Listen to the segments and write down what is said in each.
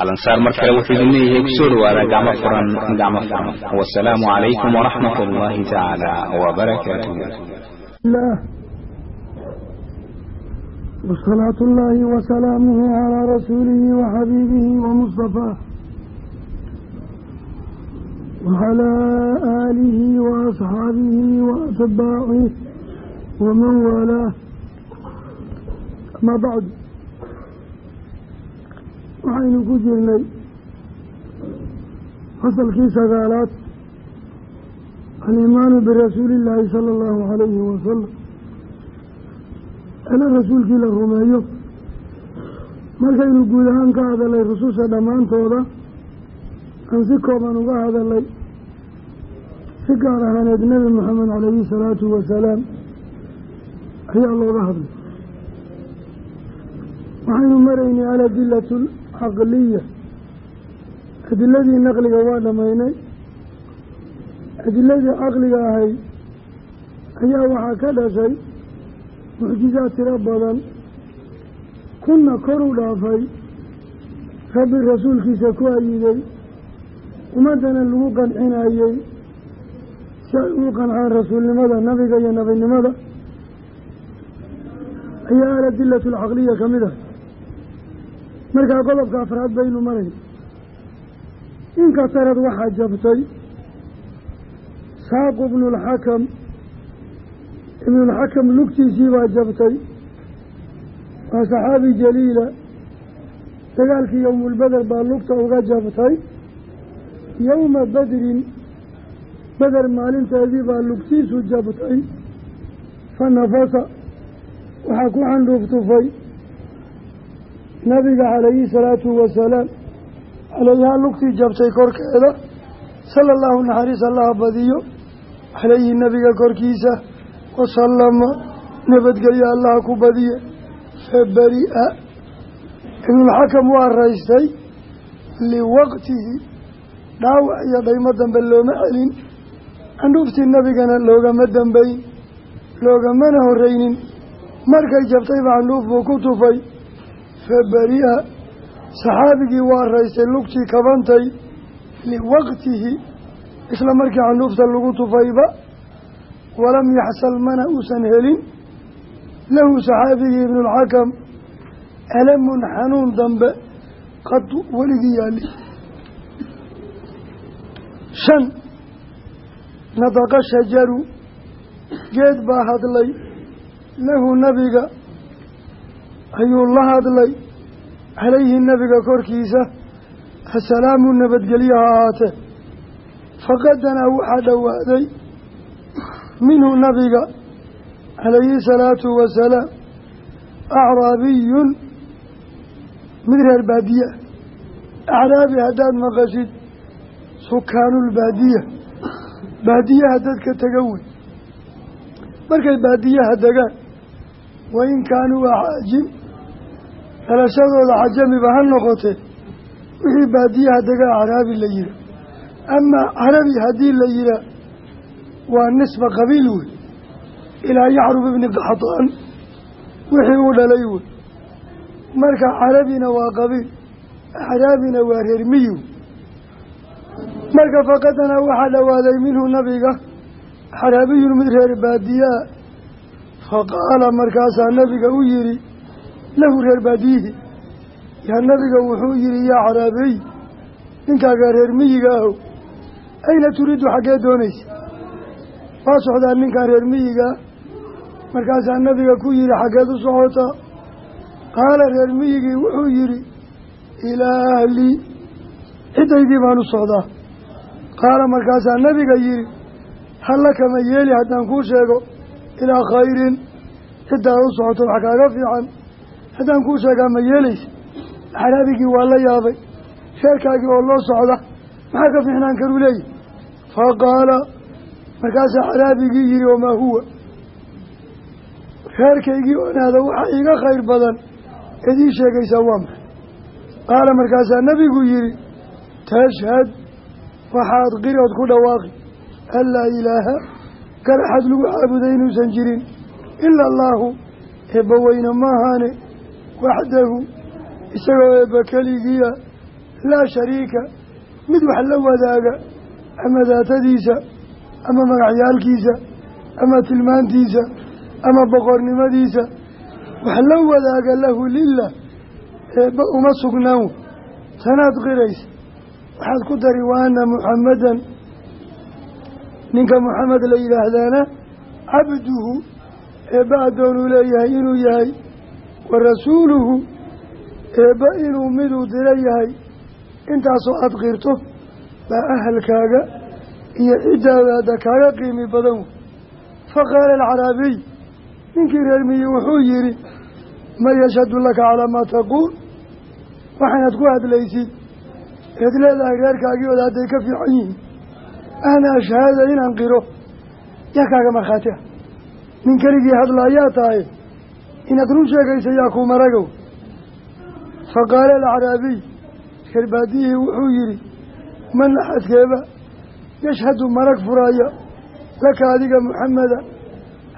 alansaar mar kale wuxuu idin leeyahay kusoo dhawaada gacmo furan gacmo furan wasalaamu calaykum waraxmat ullaahi tacaala wabarakaatuh وصلاة الله وسلامه على رسوله وحبيبه ومصطفاه وعلى آله وأصحابه وأتباعه ومن والاه أما بعد waxaynu ku jirnay fasalkii sagaalaad alimaanu birasuuli illaahi sala allahu calayhi wasalam ele rasuulkii la rumeeyo. Markaynu guud ahaan ka hadalay rususha dhammaantooda aan si kooban uga hadalay si gaar ahaaneed nebi moxamed calayhi salaatu wasalaam ayaa looga hadlay. Waxaynu maraynay aladilatu caqliya adiladii naqliga waa dhamaynay. Adiladii caqliga ahayd ayaa waxaa ka dhashay mucjizaad tiro badan. Kunna kor u dhaafay. Rabbi rasuulkiisa ku ayiday ummaddana lagu qancinayey si ay ugu qancaan rasuulnimada nabiga iyo nabinimada ayaa aladilatu alcaqliya ka mid ah markaa qodobka afraad baynu marayn inka tarad waxaa jabtay saaqu ibnulxakam ibnulxakam lugtiisii baa jabtay. Waa saxaabi jaliila. Dagaalkii yowmulbeder baa lugta uga jabtay. Yowma badrin. Beder maalinteedii baa lugtiisu jabtay. Fa nafasa. Waxaa ku xandhuuftufay nabiga calayhi salaatu wasalaam calayhaa lugtii jabtay korkeeda sala allahu naxariis allaha badiyo calayhi nabiga korkiisa wasalama nabadgelyo allaha ku badiye. Faberi-a ibnulxakam waa raystay liwaqtihi dhaawac iyo dhaymo dambe looma celin. Candhuuftii nabigana loogama dambeyn loogamana horreynin markay jabtayba candhuuf buu ku tufay faberi-a saxaabigii waa raystay lugtii kabantay liwaqtihi isla markii candhuufta lagu tufayba walam yaxsal mana uusan helin. Lahu saxaabigii ibnulxakam alamun xanuun dambe qadu weligii yaali shan nadaqa shajaru geed baa hadlay lahu nabiga ayuu la hadlay. Calayhi nabiga korkiisa assalaamu nabadgelyo ha ahaatee faqadanaa waxaa dhowaaday minhu nabiga calayhi salaatu wasalaam acraabiyun mid reer baadiye acraabi haddaad maqashid sukaanulbaadiya baadiyaha dadka tega wey. Markay baadiyaha degaan wain kaanuu axaajim dhalashadooda cajamiba ha noqotee wixii baadiyaha degaa caraabi la yihaa amaa carabi haddii la yihaa waa nisba qabiil wey ilaa yacrub ibni qaxdaan wixii u dhalay wey marka carabina waa qabiil acraabina waa reer miyi marka faqadanaa waxaa dhowaaday minhu nabiga xaraabiyun mid reer baadiyaa. Faqaala markaasaa nabiga u yihi lahu reer baadiyihi yaa nabiga wuxuu yihi yaa caraabiy ninkaaga reer miyiga ahow ayna turiidu xaggee doonaysa? Waa socdaa ninkan reer miyiga markaasaa nabiga ku yihi xaggeed u socotaa qaala reer miyigii wuxuu yidhi ilaa ahlii ciddaydii baan u socdaa. Qaala markaasaa nabiga yidhi halla kama yeeli haddaan kuu sheego ilaa khayrin ciddaad u socoto wax kaaga fiican haddaan kuu sheegaa ma yeelaysa axraabigii waa la yaabay. Reerkaagii oo loo socda. Maxaa ka fiicnaan karuu leeyahy fa qaala markaasaa axraabigii yidhi wamaa huwa? Reerkaygii onaada waxaa iiga khayr badan idii sheegaysaa waa maxay? Qaala markaasaa nabigu yidhi tashhad waxaad qirood ku dhawaaqi. An laa ilaaha garaxad lagu caabuday inuusan jirin. Ila allaahu eebba weyne maahaane waxdahu isagoo eebba keligiia laa shariika mid wax la wadaaga ama daatadiisa ama magacyaalkiisa ama tilmaantiisa ama boqornimadiisa wax la wadaaga lahu lilah eebba uma sugnaan. Tanaad qiraysa waxaad ku dari wa ana muxammadan ninka muxamed la yidhaahdaana cabduhu eebba addoonuu leeyahay inuu yahay wa rasuuluhu eebba inuu miduu dira yahay. Intaasoo aada qirto baa ahalkaaga iyo ciddaadaada kaaga qiimi badan. Wey fa qaala alcaraabiy ninkii reer miyi wuxuu yidhi man yashhadu laka calaa maa taquul? Waxaanaad ku hadlaysid eed leedahay reerkaagii oda hadday ka fiican yihiin. Ana ashhaada inaan qiro yaa kaaga markhaati ah. Nin keligii hadla ayaa tahay inaad run sheegaysa yaa kuu maragow fa qaala alacraabiy reer baadiyihii wuxuu yidhi man axadkeeba yashhadu marag furaya laka adiga muxameda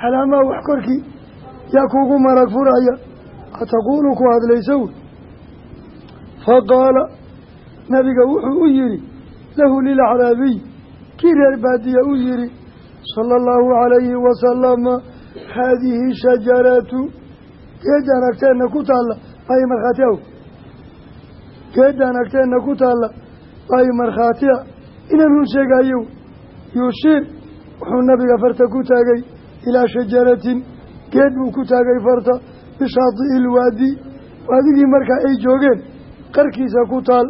calaamaa wax korkii yaa kuugu marag furaya ataquulu ku hadlaysa wey fa qaala nabiga wuxuu u yidhi lahu lilacraabiy kii reer baadiya u yidhi sala allahu calayhi wasalama haadihi shajaratu geedaan agteenna ku taalla waayo markhaati aw geedaan agteenna ku taalla waayo markhaatiya inaan run sheegayo yushiir wuxuu nabiga farta. Ku taagay ilaa shajaratin geed buu ku taagay farta bishaati'i ilwaadi waadigii markaa ay joogeen qarkiisa ku taal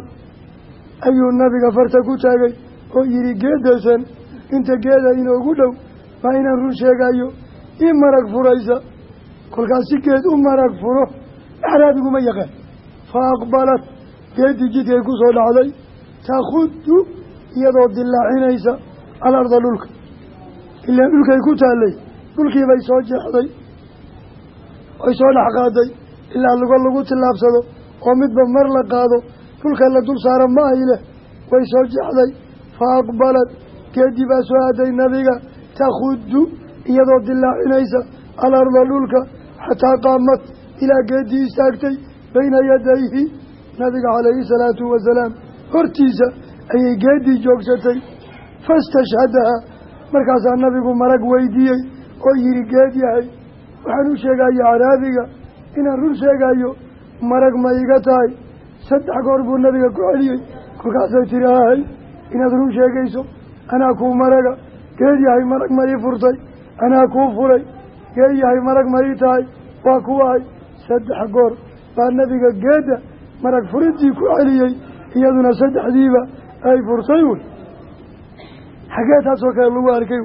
ayuu nabiga farta ku taagay oo yidhi geedaysan inta geeda inoogu dhow waa inaan run sheegayo ii marag furaysa kolkaas si geed u marag furo axraabiguma yaqaan. Fa aqbalat geeddii jidkay ku soo dhacday takhuddu iyadoo dillaacinaysa alarda dhulka. Ilaan dhulkay ku taallay dhulkiibay soo jeexday ay soo dhex qaaday. Ilaa lugo lagu tillaabsado oo midba mar la qaado dhulka la dul saara ma ay leh way soo jeexday. Fa aqbalad geeddii baa soo aaday nabiga takhuddu iyadoo dillaacinaysa alarda dhulka xataa qaamad ilaa geeddii istaagtay bayna yadayhi nabiga calayhi salaatu wasalaam hortiisa ayay geeddii joogsatay fastashhadaha markaasaa nabigu marag weydiiyey oo yidhi geed yahay waxaan u sheegaya caraabiga inaan run sheegayo marag ma iga tahay saddex goor buu nabiga ku celiyey kolkaasay tiri ahay inaad run sheegayso anaa kuu maraga geed yahay marag ma ii furtay anaa kuu furay geed yahay marag ma ii tahay waa kuwahay saddex goor baa nabiga geedda marag furidii ku celiyey iyaduna saddexdiiba ay furtay wey xagee taasoo kale lagu arkay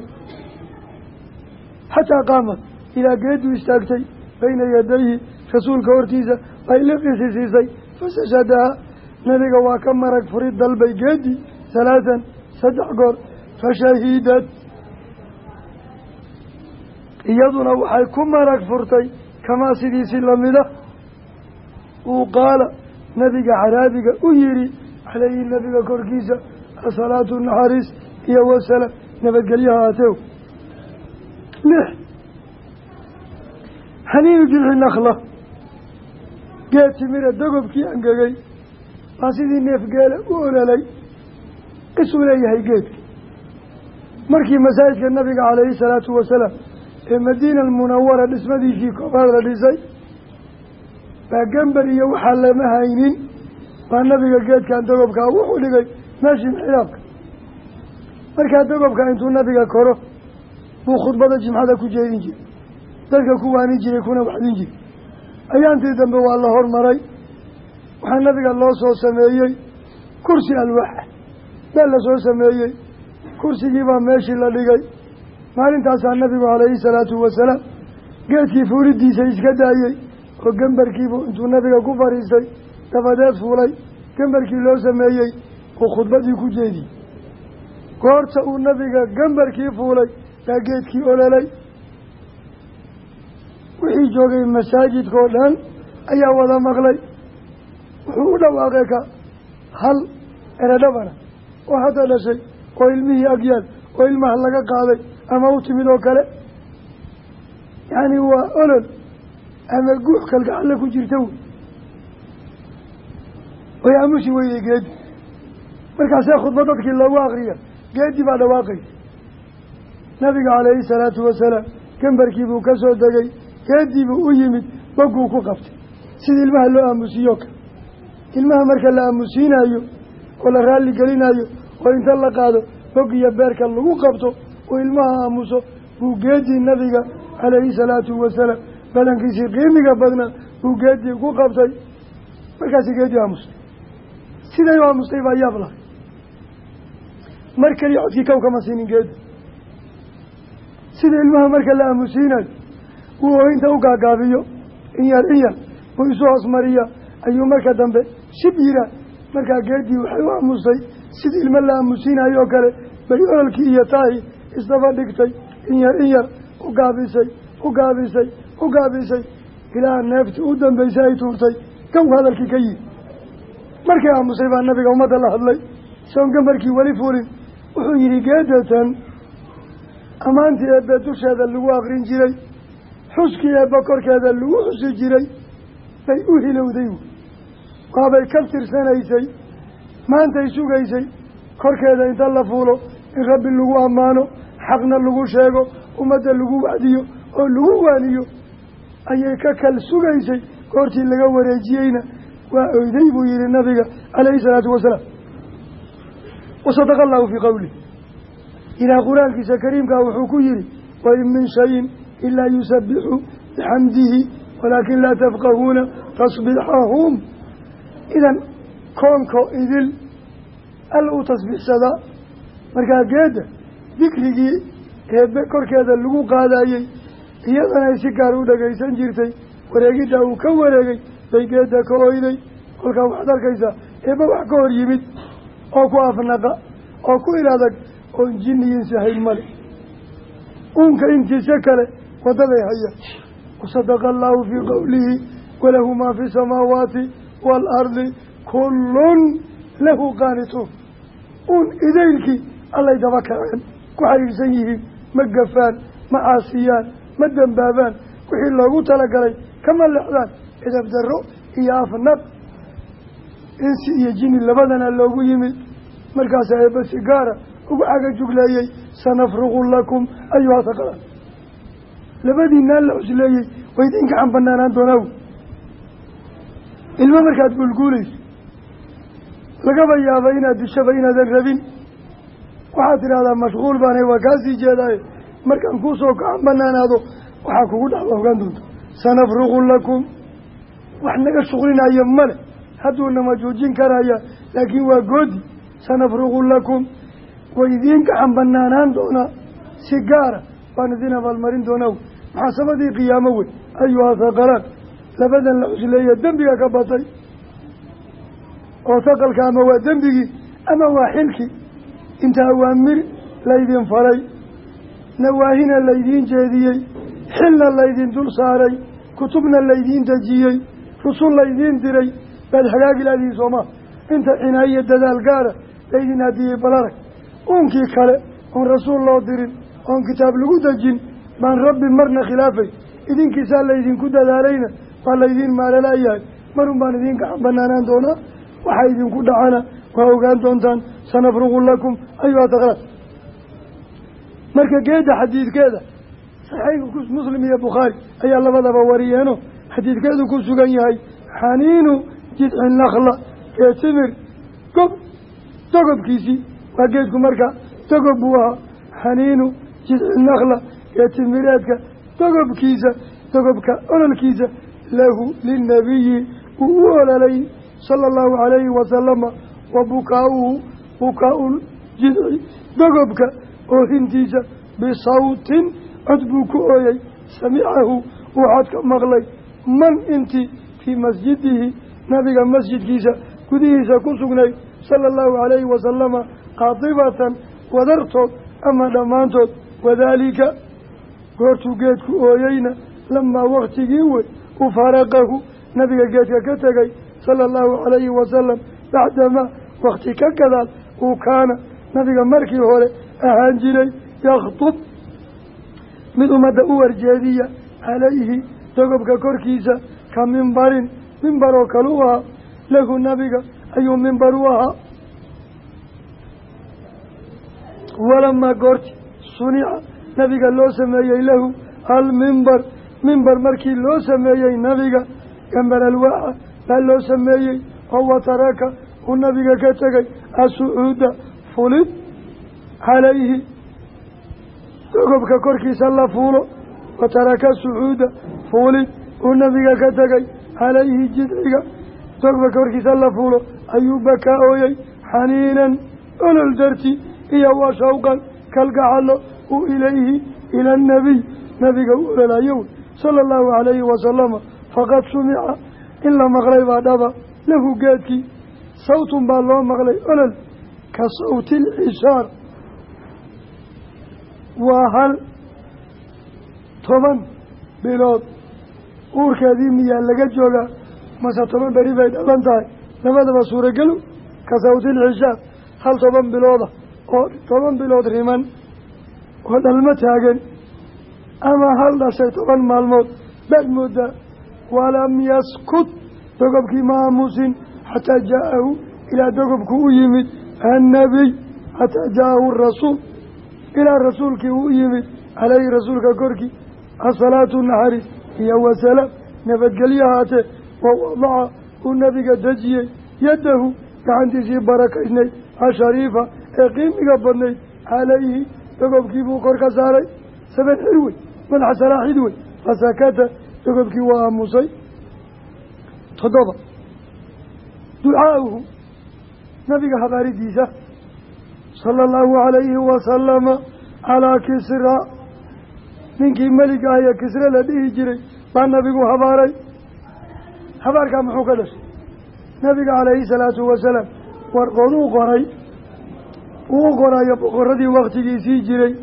xataa qaamad ilaa geedduu istaagtay bayna yadayhi rasuulka hortiisa ay liqisi siisay. Fasashadaha nabiga waa ka marag furid dalbay geeddii halaatan saddex goor. Fashahiidad iyaduna waxay ku marag furtay kamaa sidiisi lamida uu qaala nabiga caraabiga u yidhi calayhi nabiga korkiisa asalaatu naxariis iyo wasalaam nabadgelyaha aatew lix. Xaniinu jilxi nakla geed timira dogobkii angegay baa sidii neefgeele u ololay isuu leeyahay geedka markii masaajidka nabiga calayhi salaatu wasalaam ee madiina almunawara dhismadiisii koobaad la dhisay baa gember iyo waxaa lama haynin. Baa nabiga geedkan dogobkaa wuxuu dhigay meeshii inxiraabka markaa dogobka intuu nabiga koro buu khudbada jimcada ku jeedin jiray. Dadka ku waanin jiray kuna waxdin jiray. Ayaantii dambe waa la hormaray. Waxaa nabiga loo soo sameeyey kursi alwaaxa meel la soo sameeyey. Kursigii baa meeshii la dhigay maalintaasaa nabigu calayhi salaatu wasalaam geedkii fuulidiisa iska daayey oo gembarkiibuu intuu nabiga ku fadhiistay dabadeed fuulay gembarkii loo sameeyey uu khudbadii ku jeediyey goorta uu nabiga gembarkii fuulay baa geedkii ololay. Wixii joogay masaajidka oo dhan ayaa wada maqlay. Wuxuu u dhawaaqay ka hal eredhabana oo hadda dhashay oo ilmihii agyaal oo ilmaha laga qaaday ama u timid oo kale. Yacni waa olol ama guux kalgacalle ku jirta wey way aamusi weyday geedi. Markaasee khudba dadkii loogu akriya geedi baa dhawaaqaysa nabiga calayhi salaatu wasalaam gembarkii buu ka soo degay geedii buu u yimid bogguu ku qabtay. Sida ilmaha loo aamusiiyo kale ilmaha marka la aamusiinayo oo la raalli gelinayo oo inta la qaado bog iyo beerka lagu qabto oo ilmaha aamuso buu geedii nabiga calayhi salaatu wasalaam badankiisii qiimiga badnaa buu geedii ku qabtay. Markaasi geedii aamustay siday u aamustay baa yaab lahay. Mar keliya codkii kow kama siinin geedi sida ilmaha marka la aamusiinayo wuu ooyinta u gaagaabiyo in yar in yar buu isu hoosmariya ayuu marka dambe shib yiraa markaa geedii waxay u aamustay sida ilmo la aamusiinayo oo kale bay iyo taahi isdaba dhigtay in yar in yar u gaabisay u gaabisay u gaabisay. Ilaa neeftii u dambaysay ay tuurtay. Gow hadalkii ka yimi markay aamusay baa nabiga ummadda la hadlay soon gambarkii weli fulin wuxuu yidhi geedatan ammaantii eebbe dusheeda lagu aqrin jiray xuskii eebbe korkeeda lagu xusi jiray bay u hilowday waabay ka tirsanaysay maantay sugaysay korkeeda inta la fuulo in rabbi lagu ammaano xaqna lagu sheego ummadda lagu wacdiyo oo lagu waaniyo ayay ka kal sugaysay goortii laga wareejiyeyna. Waa oyday buu yihi nabiga calayhi salaatu wasalaam. Wasadaqa allahu fii qowlih ilaah qur'aankiisa kariimkaa wuxuu ku yihi wain min shayin ilaa yusabixu bixamdihi walaakin laa tafqahuuna tasbixahum. Idan koonko idil alla u tasbiixsadaa markaa geedda dikrigii eebbe korkeeda lagu qaadayey iyadana ay si gaar u dhagaysan jirtay. Wareegidda uu ka wareegay bay geedda ka oyday kolkaa waxaad arkaysaa eebbe wax ka hor yimid oo ku afnaqa oo ku il adag oon jinniyiinsi hayn male. Uunka intiisa kale waddaday hayaan. Wasadaqa allaahu fii qowlihi walahu maa fi samaawaati waalardi kullun lahu qaanituun. Uun idaylkii allay daba kaceen ku xariirsan yihiin ma gafaan ma caasiyaan ma dembaabaan wixii loogu talagalay kama lexdaan cidab darro iyo afnad insi iyo jini labadana loogu yimid. Markaasaa eebba si gaara ugu caga jugleeyey sanafruqu lakum ayuha saqalan labadiinaan la cusleeyey way idin gacan banaanaan doonaaw. Ilmo markaad guulguulayso lagaba yaaba inaad dishaba inaadan rabin waxaad tidhahdaa mashquul baanay waa kaasii jeedaaye markaan kuusoo gacan banaanaado waxaa kugu dhacda ogaan doonta sanafruqu lakum. Wax naga shuqlinayo male. Hadduuna ma joojin karaya laakiin waa goodi. Sanafruqu lakum. Way idiin gacan banaanaan doonaa si gaara waan idin abaalmarin doonaa maxaasabadii qiyaamo wey? Ayuha haqalaan labadan la cusleeye dembiga ka batay. Oo saqalka ama waa dembigii ama waa xilkii inta awaamir laydin faray nawaahina laydiin jeediyey xilna laydin dul saaray kutubna laydiin dejiyey rusul laydiin diray baad hagaagi laadihin sooma inta cinaayo dadaal gaara laydin hadiyey balarag uunkii kale oon rasuul loo dirin oon kitaab lagu dejin baan rabbi marna khilaafay. Idinkiisaa laydinku dadaalayna waa laydiin maalalayahay. Marun baan idiin gacan banaanaan doonaa waxaa idinku dhacana waa ogaan doontaan sanafruqu lakum ayuha taqlaad marka geedda xadiidkeeda saxiix muslim iyo bukhaari ayaa labadaba wariyeeno. Xadiidkeedu ku sugan yahay xaniinu jidci nakla ee timir gob dogobkiisii waa geedku marka dogob buu ahaa xaniinu jidci nakla ee timireedka dogobkiisa dogobka ololkiisa lahu lilnabiyi uu u ololay sala allahu calayhi wasalama wa bukaauhu bukaa-ul jidci dogobka oohintiisa bisawtin cod buu ku ooyey samicahu waxaad ka maqlay man intii fii masjidihi nabiga masjidkiisa gudihiisa ku sugnay sala allahu calayhi wasalama qaadibatan wadartood ama dhammaantood. Wadaalika goortuu geedku ooyeyna lamaa waktigii wey u faraqahu nabiga geedka ka tegay sala allahu calayhi wasalam bacdamaa wakti ka gadaal uu kaana nabiga markii hore ahaan jiray yakhtub mid ummadda u warjeediya calayhi dogobka korkiisa ka mimbarin mimbar oo kale u ahaa lahu nabiga ayuu mimbar u ahaa. Walamaa goorti sunica nabiga loo sameeyey lahu almimbar mimbar markii loo sameeyey nabiga gambar alwaaxa loo sameeyey oo wataraka uu nabiga ka tegay asucuuda fulid calayhi dogobka korkiisa la fuulo wataraka sucuuda fuulid uu nabiga ka tegay calayhi jidciga dogobka korkiisa la fuulo ayuu bakaa ooyey xaniinan olol darti iyo wa shawqan kalgacalo u ilayhi ila annabiy nabiga u ololayo sala allahu calayhi wasalama faqad sumica in la maqlay baa dhaba lahu geedkii sawtun baa loo maqlay olol ka sawti alcishaar waa hal toban bilood. Uurkeedii miyaa laga joogaa mase toban beri bay dhalan tahay. Labadaba suuragelu ka sawti alcishaar hal toban bilooda oo toban bilood riman oo dhalmo taagan. Ama hal dhashay toban maalmood baad moodaa walam yaskut dogobkii ma xataa jaa-ahu ilaa dogobku u yimid annabiy xataa jaa-ahu rasuul ilaa rasuulkii uu yimid caleyhi rasuulka korkii asalaatu naxariis iyo wasalaam nabadgelyo haatee wa wadaca uu nabiga dejiyey yaddahu gacantiisii barakaysnayd ashariifa ee qiimiga badnayd calayhi dogobkii buu kor ka saaray saban xir wey madaxa salaaxid wey fasakata dogobkii waa aamusay toddoba ducaauhu nabiga habaaridiisa sala allahu calayhi wasalama calaa kisra. Ninkii meliga ah ee kisre la dhihi jiray baa nabigu habaaray. Habaarkaa muxuu ka dhashay? Nabiga calayhi salaatu wasalaam warqooduu qoray. Uu qorayo boqoradii waktigiisii jiray.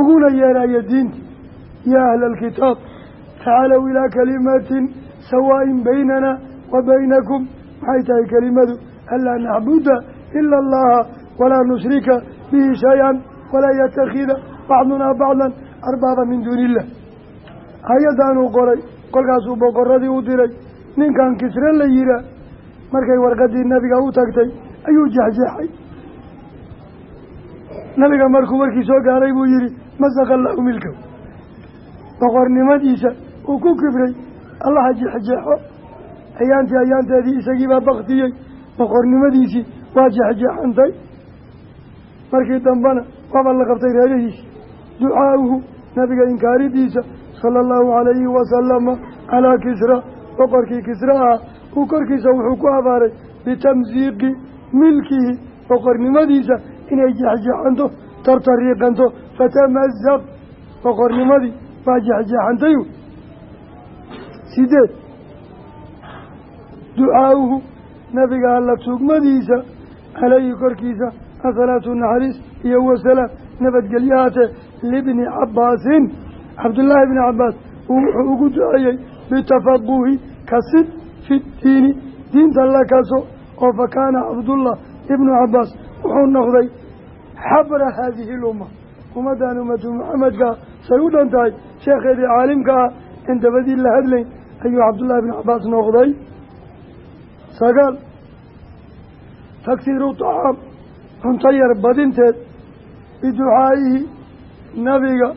Uguna yeerayo diinta yaa ahla alkitaab tacaalow ilaa kalimatin sawaaءin baynana wa baynakum maxay tahay kelimadu anlaa nacbuda ila allaha walaa nushrika bihi shay-an walaa yatakida bacdunaa bacdan arbaaba min duuni illah hay'addaanuu qoray kolkaasuu boqoradii u diray ninkan kisre la yihaa markay warqadii nabiga u tagtay ayuu jexjeexay nabiga markuu warkii soo gaaray buu yihi masaqa allahu milkahu boqornimadiisa uu ku kibray allaha jexjeexo ayaantii ayaanteedii isagiibaa baktiyey boqornimadiisii waa jexjeexantay markii dambena waaba la qabtay reerihiisi ducaauhu nabiga inkaaridiisa sala allahu calayhi wasalama calaa kisra. Boqorkii kisra ah uu korkiisa wuxuu ku habaaray bitamsiiqi milkihi. Boqornimadiisa inay jexjeexanto tartariiqanto. Fatamazaq boqornimadii baa jexjeexantay sideed ducaauhu nabiga alla tugmadiisa calayhi korkiisa asalaatu naxariis iyo wasalaam nabadgelyahaatee libni cabbaasin. Cabdullaahi bni cabbaas uu wuxuu ugu duceeyey bitafaquhi kasid fi diini diinta la kaso oo fa kaana cabdullah ibnu cabbaas wuxuu noqday xabra haadihi lumma. Ummaddan ummatu maxamedkaa say u dhan tahay sheekheedii caalimka ah. In dabadii la hadlayn ayuu cabdullaahi ibnu cabbaas noqday sagaal tagsiiru tacaam cunto yar badinteed. Biducaa'ihi nabiga.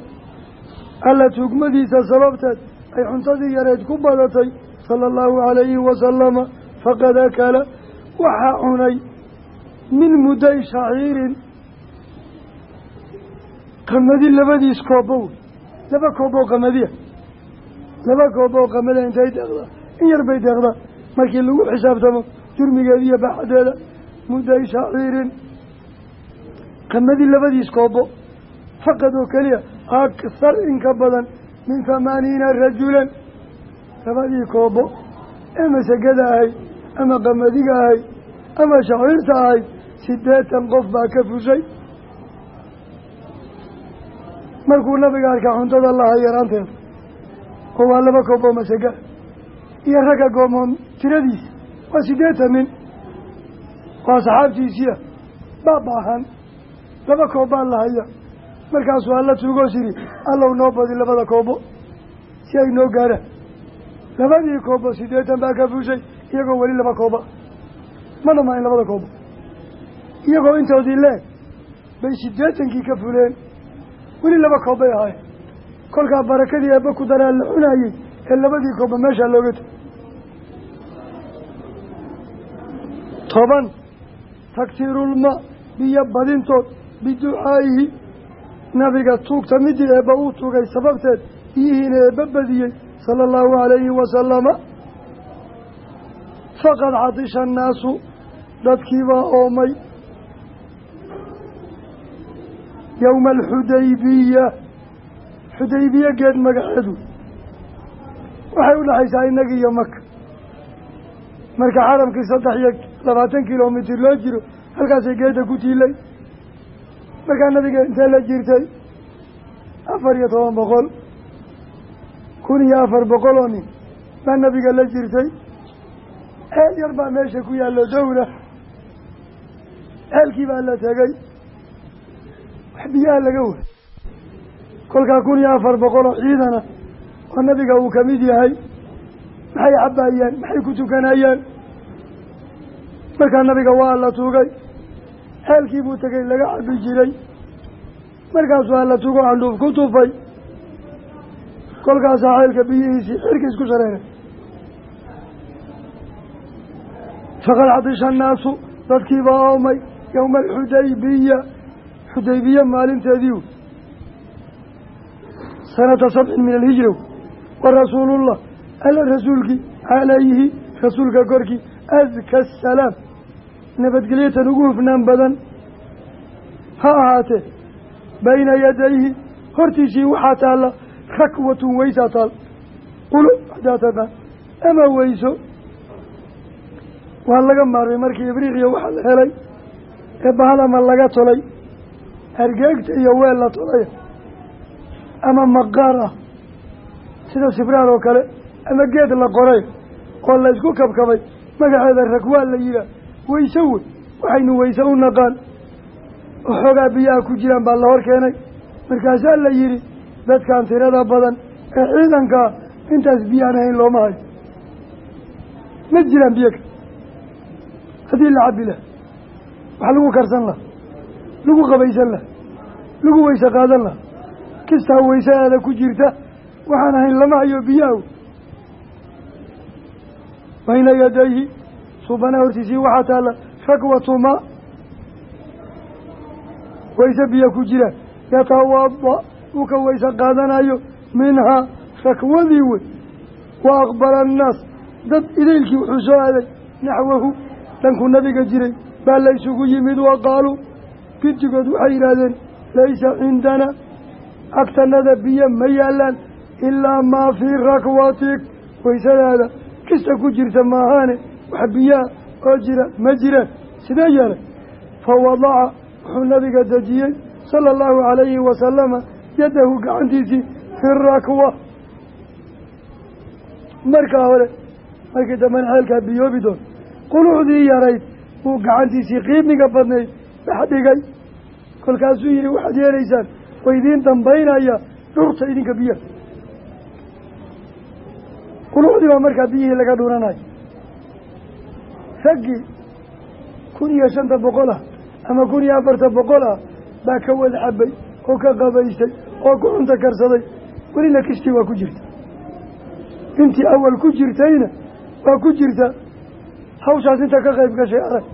Alla tugmadiisa sababteed. Ay cuntadii yareed ku badatay. Sala allahu calayhi wasalama faqad akala. Waxaa cunay. Min mudday shaciirin. Qamadi labadiis koobo wey. Laba kooboo qamadiya laba koob oo qamada intay deeqdaa in yar bay markii lagu xisaabtamo jurmigeeda iyo baaxadeeda mudday shaciirin qamadii labadiis koobo faqad oo keliya aksar in ka badan min thamaaniina rajulan. Labadii koobo ee masagada ahayd ama qamadiga ahayd ama shaciirta ahayd siddeetan qof baa ka fushay. Markuu nabiga arkaa cuntada laha yaraanteeda oo waa laba koob oo masaga iyo ragga goomoon tiradiisa waa siddeetan nin. Waa saxaabtiisiia baa baahan laba koob baa lahaya markaasuu alla tuugoos yidhi allow noo badi labada koobo si ay noo gaaraan labadii koobo siddeetan baa ka fushay iyagoo weli laba kooba. Ma dhamaan labada koobo. Iyagoo intoodii leeg bay siddeetankii ka fuleen. Weli laba koob bay ahaayeen. Kolkaa barakadii eebba ku daraa la cunayey ee labadii kooba meeshaa looga tegay toban tagsiirulma biyo badintood biducaa'ihi nabiga tuugta midii eebba uu tuugay sababteed biyihiina eebba badiyey sala allahu calayhi wasalama faqad cadisha annaasu dadkiibaa oomay. Yowma alxudaybiya xudaybiye geed magaceedu. Waxay u dhexaysaa inagi iyo maka marka xaramkii saddex iyo labaatan kilomitir loo jiro halkaasay geedda ku tiilay markaa nabiga intee la jirtay afar iyo toban boqol. Kun iyo afar boqol oo nin baa nabiga la jirtay ceel yar baa meesha ku yaallo dowla ceelkii baa la tegay. Wax biyaha laga way kolkaa kun iyo afar boqol oo ciidana oo nabiga uu ka mid yahay maxay cabbaayaan maxay ku tukanayaan markaa nabiga waa la tuugay ceelkii buu tegay laga cabbi jiray. Markaasuu alla tugo candhuuf ku tufay. Kolkaasaa ceelka biyihiisii xirka isku shareeray faqad cadisha annaasu dadkiibaa oomay yowma alxudaybiya xudaybiye maalinteediiu sanata sabcin min alhijra wa rasuulullah alla rasuulkii calayhi rasuulka korkii adka asalaam nabadgelyatan ugu hufnaan badan. Ha ahaatee bayna yadayhi hortiisii waxaa taalla rakwatun weysaa taal. Qulu haddaa taqaan ama weyso waa laga maarmay markii ibriiqiya waxaa la helay ee bahal ama laga tolay hargeegta iyo weel la tolaya ama maqaar ah sida sibraar oo kale ama geed la qoray oo la ysku kabkabay magaceeda rakwaa la yihaah weyse wey waxaynu weyse u naqaan. Oo xoogaa biyaha ku jiraan baa la hor keenay. Markaasaa la yidhi dadkan tirada badan ee ciidankaa intaas biyaan ahayn looma hayo. Ma jiraan biyo ka? Haddii la cabbi lah wax lagu karsan lah lagu qabaysan lah lagu weyse qaadan lah kistaa weysadeeda ku jirta waxaan ahayn lama hayo biyaha bayna yadayhi suubana hortiisii waxaa taalla rakwatuma weyse biyo ku jiraan yatawaada uu ka weyse qaadanayo minhaa rakwadii wey. Wa aqbala annaas dad idaylkii wuxuu soo aaday naxwahu dhankuu nabiga jiray baa la ysugu yimid wa qaaluu gidigood waxay yidhaahdeen laysa cindana agtanada biyo ma yaalaan ilaa maa fii rakwatik waysadaada kista ku jirta maahaane wax biyaha oo jira ma jiraan sidee yeelay fa wadaca wuxuu nabiga dejiyey sala allahu calayhi wasalama yaddahu gacantiisii fi rakwa markaa hore markii dambena ceelkaa biyoobi doon qulucdii yarayd buu gacantiisii qiimiga badnayd dhex dhigay. Kolkaasuu yidhi waxaad yeelaysaan wa idiin dambaynaya dhurta idinka biyaha qulucdii baa markaa biyihii laga dhuranayo raggii kun iyo shanta boqol ah ama kun iyo afarta boqol ah baa ka wada cabay oo ka qabaystay oo ku cunta karsaday. Welina kishtii waa ku jirta. Intii awal ku jirtayna waa ku jirta. Hawshaas inta ka qayb gashay arag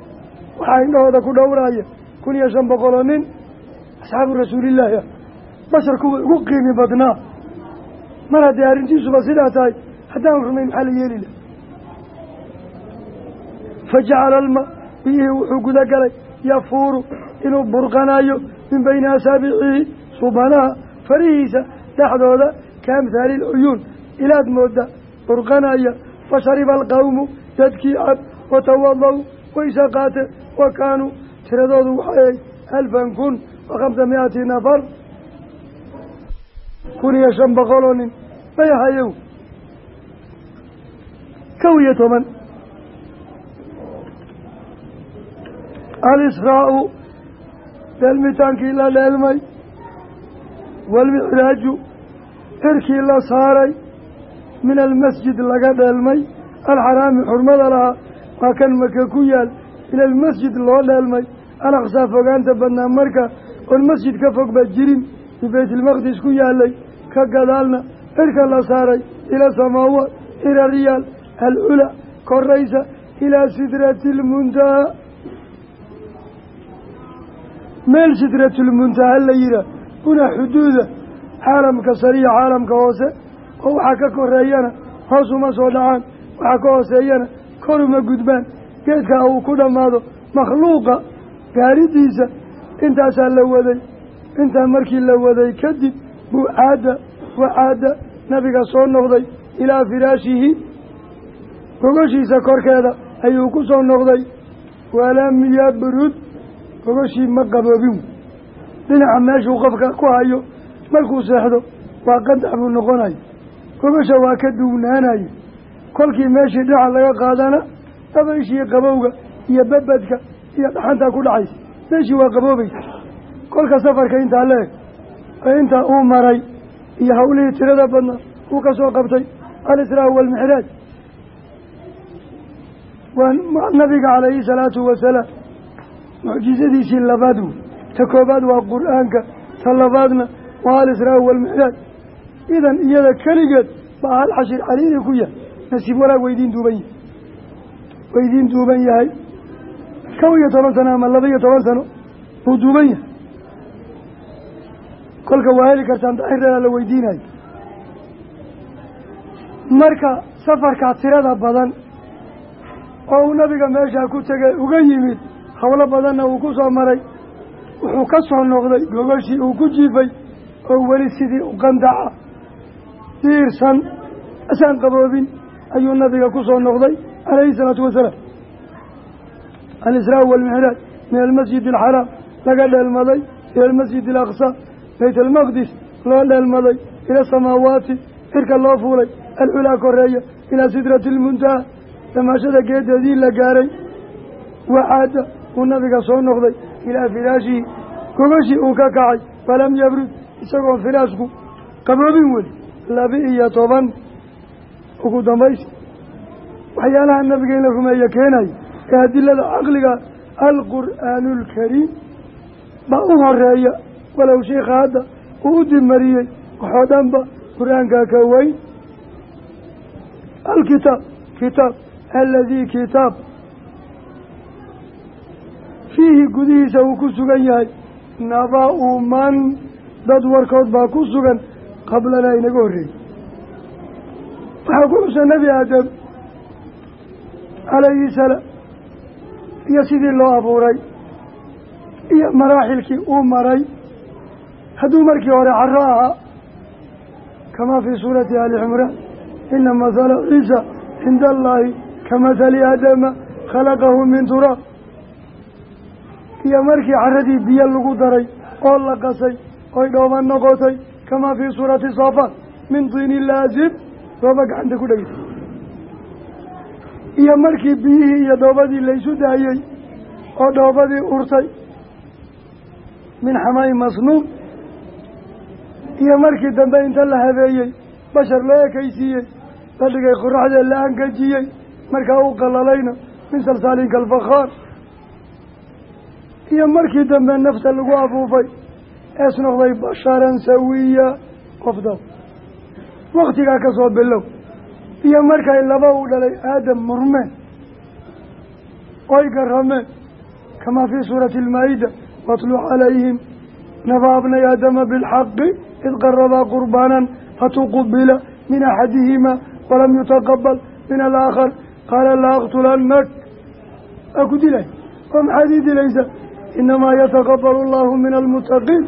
waxaa indhahooda ku dhowraaya kun iyo shan boqol oo nin asxaabu rasuulillaahi ah. Bashar kuwa ugu qiimi badnaa. Mar haddii arrintiisuba sidaa tahay haddaan rumayn maxaa la yeeli laha fajacala alma biyihii wuxuu guda galay yafuuru inuu burqanayo min bayni asaabicihi subanaha farihiisa dhexdooda ka amhaali ilcuyuun ilaad mooda burqanaya fashariba alqawmu dadkii cab watawadaw waysa qaate wa kaanuu tiradoodu waxay alfan kun wa khamsa mi-ati nafar kun iyo shan boqol oo nin bay ahayow kow iyo toban alisraau dheelmitaankii la dheelmay waalmicraaju cirkii la saaray min almasjid laga dheelmay alxaraami xurmada lahaa waa kan maka ku yaal ila almasjid loo dheelmay alaqsaa fogaanta badnaa marka oon masjid ka fog ba jirin bi baytilmaqdis ku yaalay ka gadaalna cirka la saaray ila samaawaat ila alcula koraysa ilaa sidrati lmuntaha meel sidratulmuntaha la yihaah una xuduuda caalamka sariya caalamka hoose oo waxaa ka koreeyana hoos uma soo dhacaan waxaa ka hooseeyana kor uma gudbaan geedkaa uu ku dhammaado makhluuqa gaaridiisa intaasaa la waday intaa markii la waday kadib buu caada wacaada nabiga soo noqday ilaa firaashihi gogoshiisa korkeeda ayuu ku soo noqday walam yabrud gogoshii ma qaboobin dhinaca meeshuu qofka ku hayo markuu seexdo waa qadax buu noqonayo gogosha waa ka duwnaanayo kolkii meeshii dhinaca laga qaadana dabayshii qabowga iyo babadka iyo dhaxantaa ku dhacaysa meeshii waa qaboobaysa kolka safarka intaa la eg ee intaa uu maray iyo hawlihii tirada badnaa uu ka soo qabtay alisraa waalmixraaj waa nabiga calayhi salaatu wasalaam mucjizadiisii labaad wey ta koobaad waa qur'aanka ta labaadna waa alisraa waalmixraaj idan iyada keligeed baa hal xashir caliili ku yahay nasiib walaag waydiin duuban yahay. Waydiin duuban yahay. Kow iyo toban sano ama laba iyo toban sano buu duuban yahay. Kolka waa heli kartaan daxireeda la weydiinayo marka safarkaa tirada badan oo uu nabiga meeshaa ku tegay uga yimid howlo badanna uu ku soo maray wuxuu ka soo noqday gogoshii uu ku jiifay oo weli sidii u qandaca diirsan asaan qaboobin ayuu nabiga ku soo noqday calayhi salaatu wasalaam. Alisraa waalmixraaj min almasjid alxaraam laga dheelmaday ila almasjid alaqsaa bayt almaqdis loo dheelmaday ila samaawaati xirka loo fuulay alculaa koreeya ilaa sidrati almuntaha damaashada geedeedii la gaaray wacaada uu nabiga soo noqday ilaa firaashihi gogoshii uu ka kacay falam yabrud isagoon firaashku qaboobin weli. Laba iyo toban ugu dambaysi waxyaalaha nabiga in la rumeeyo keenayo ee adilada caqliga alqur'aanu alkariim baa u horreeya walow sheikha hadda uu u dimariyey waxoo dhanba qur'aankaa ka weyn. Alkitaab kitaab aladii kitaab fiihi gudihiisa uu ku sugan yahay. Naba-u man dad warkood baa ku sugan qablanaa inaga horreeyey waxaa ku xusan nebi aadam calayhi salaam iyo sidii loo abuuray iyo maraaxilkii uu maray. Hadduu markii hore caro ahaa kamaa fii suurati ali cimraan ina mathala ciisa cinda allaahi ka aadama khalaqahu min turaab iyo markii caradii biyo lagu daray oo la qasay oy dhooban noqotay kamaa fii suurati saafaat min tiini laazib dhooba gacanta ku dhegay iyo markii biyihii iyo dhoobadii laysu daayey oo dhoobadii urtay min xamaayi masnuum iyo markii dambe inta la habeeyey bashar loo ekaysiiyey la dhigay qoraxdee la angajiyey markaa u qalalayna min salsaalin kalfakhaar iyo markii dambe nafta lagu afuufay ees noqday basharan sawiya qofdab waktigaa ka soo bilow iyo markay laba u dhalay aadam murmeen oy garameen kamaa fii suurati almaa-ida watluu calayhim naba abnay aadama bilxaqi id qarabaa qurbaanan fatuqubila min axadihimaa walam yutaqabal min alaakhar. Qaala la aqtulannak waa ku dilay. Oo maxaad ii dilaysa inamaa yataqabalu allahu min almuttaqiin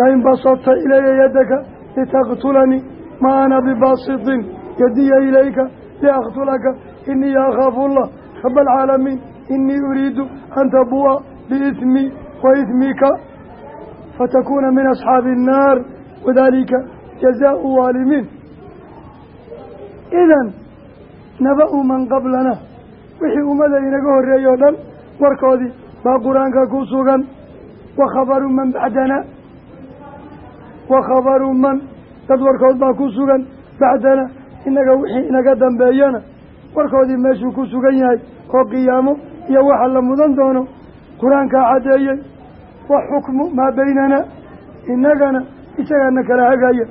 lain basadta ilaya yadaka litaqtulanii ma ana bibaasitin yadiya ilayka liaqtulaka inii akhaafu allah raba alcaalamiin inii uriidu an tabu'a biismii wa ismika fatakuuna min asxaabi annaar wadalika jazaau waalimiin idan naba-u man qablana wixii ummada inaga horreeyey oo dhan warkoodii baa qur'aanka ku sugan wa khabaru man bacdana wa khabaru man dad warkood baa ku sugan bacdana innaga wixii inaga dambeeyana warkoodii meeshuu ku sugan yahay oo qiyaamo iyo waxa la mudan doono qur'aankaa caddeeyey wa xukmu maa baynana innagana isagaana kala hagaya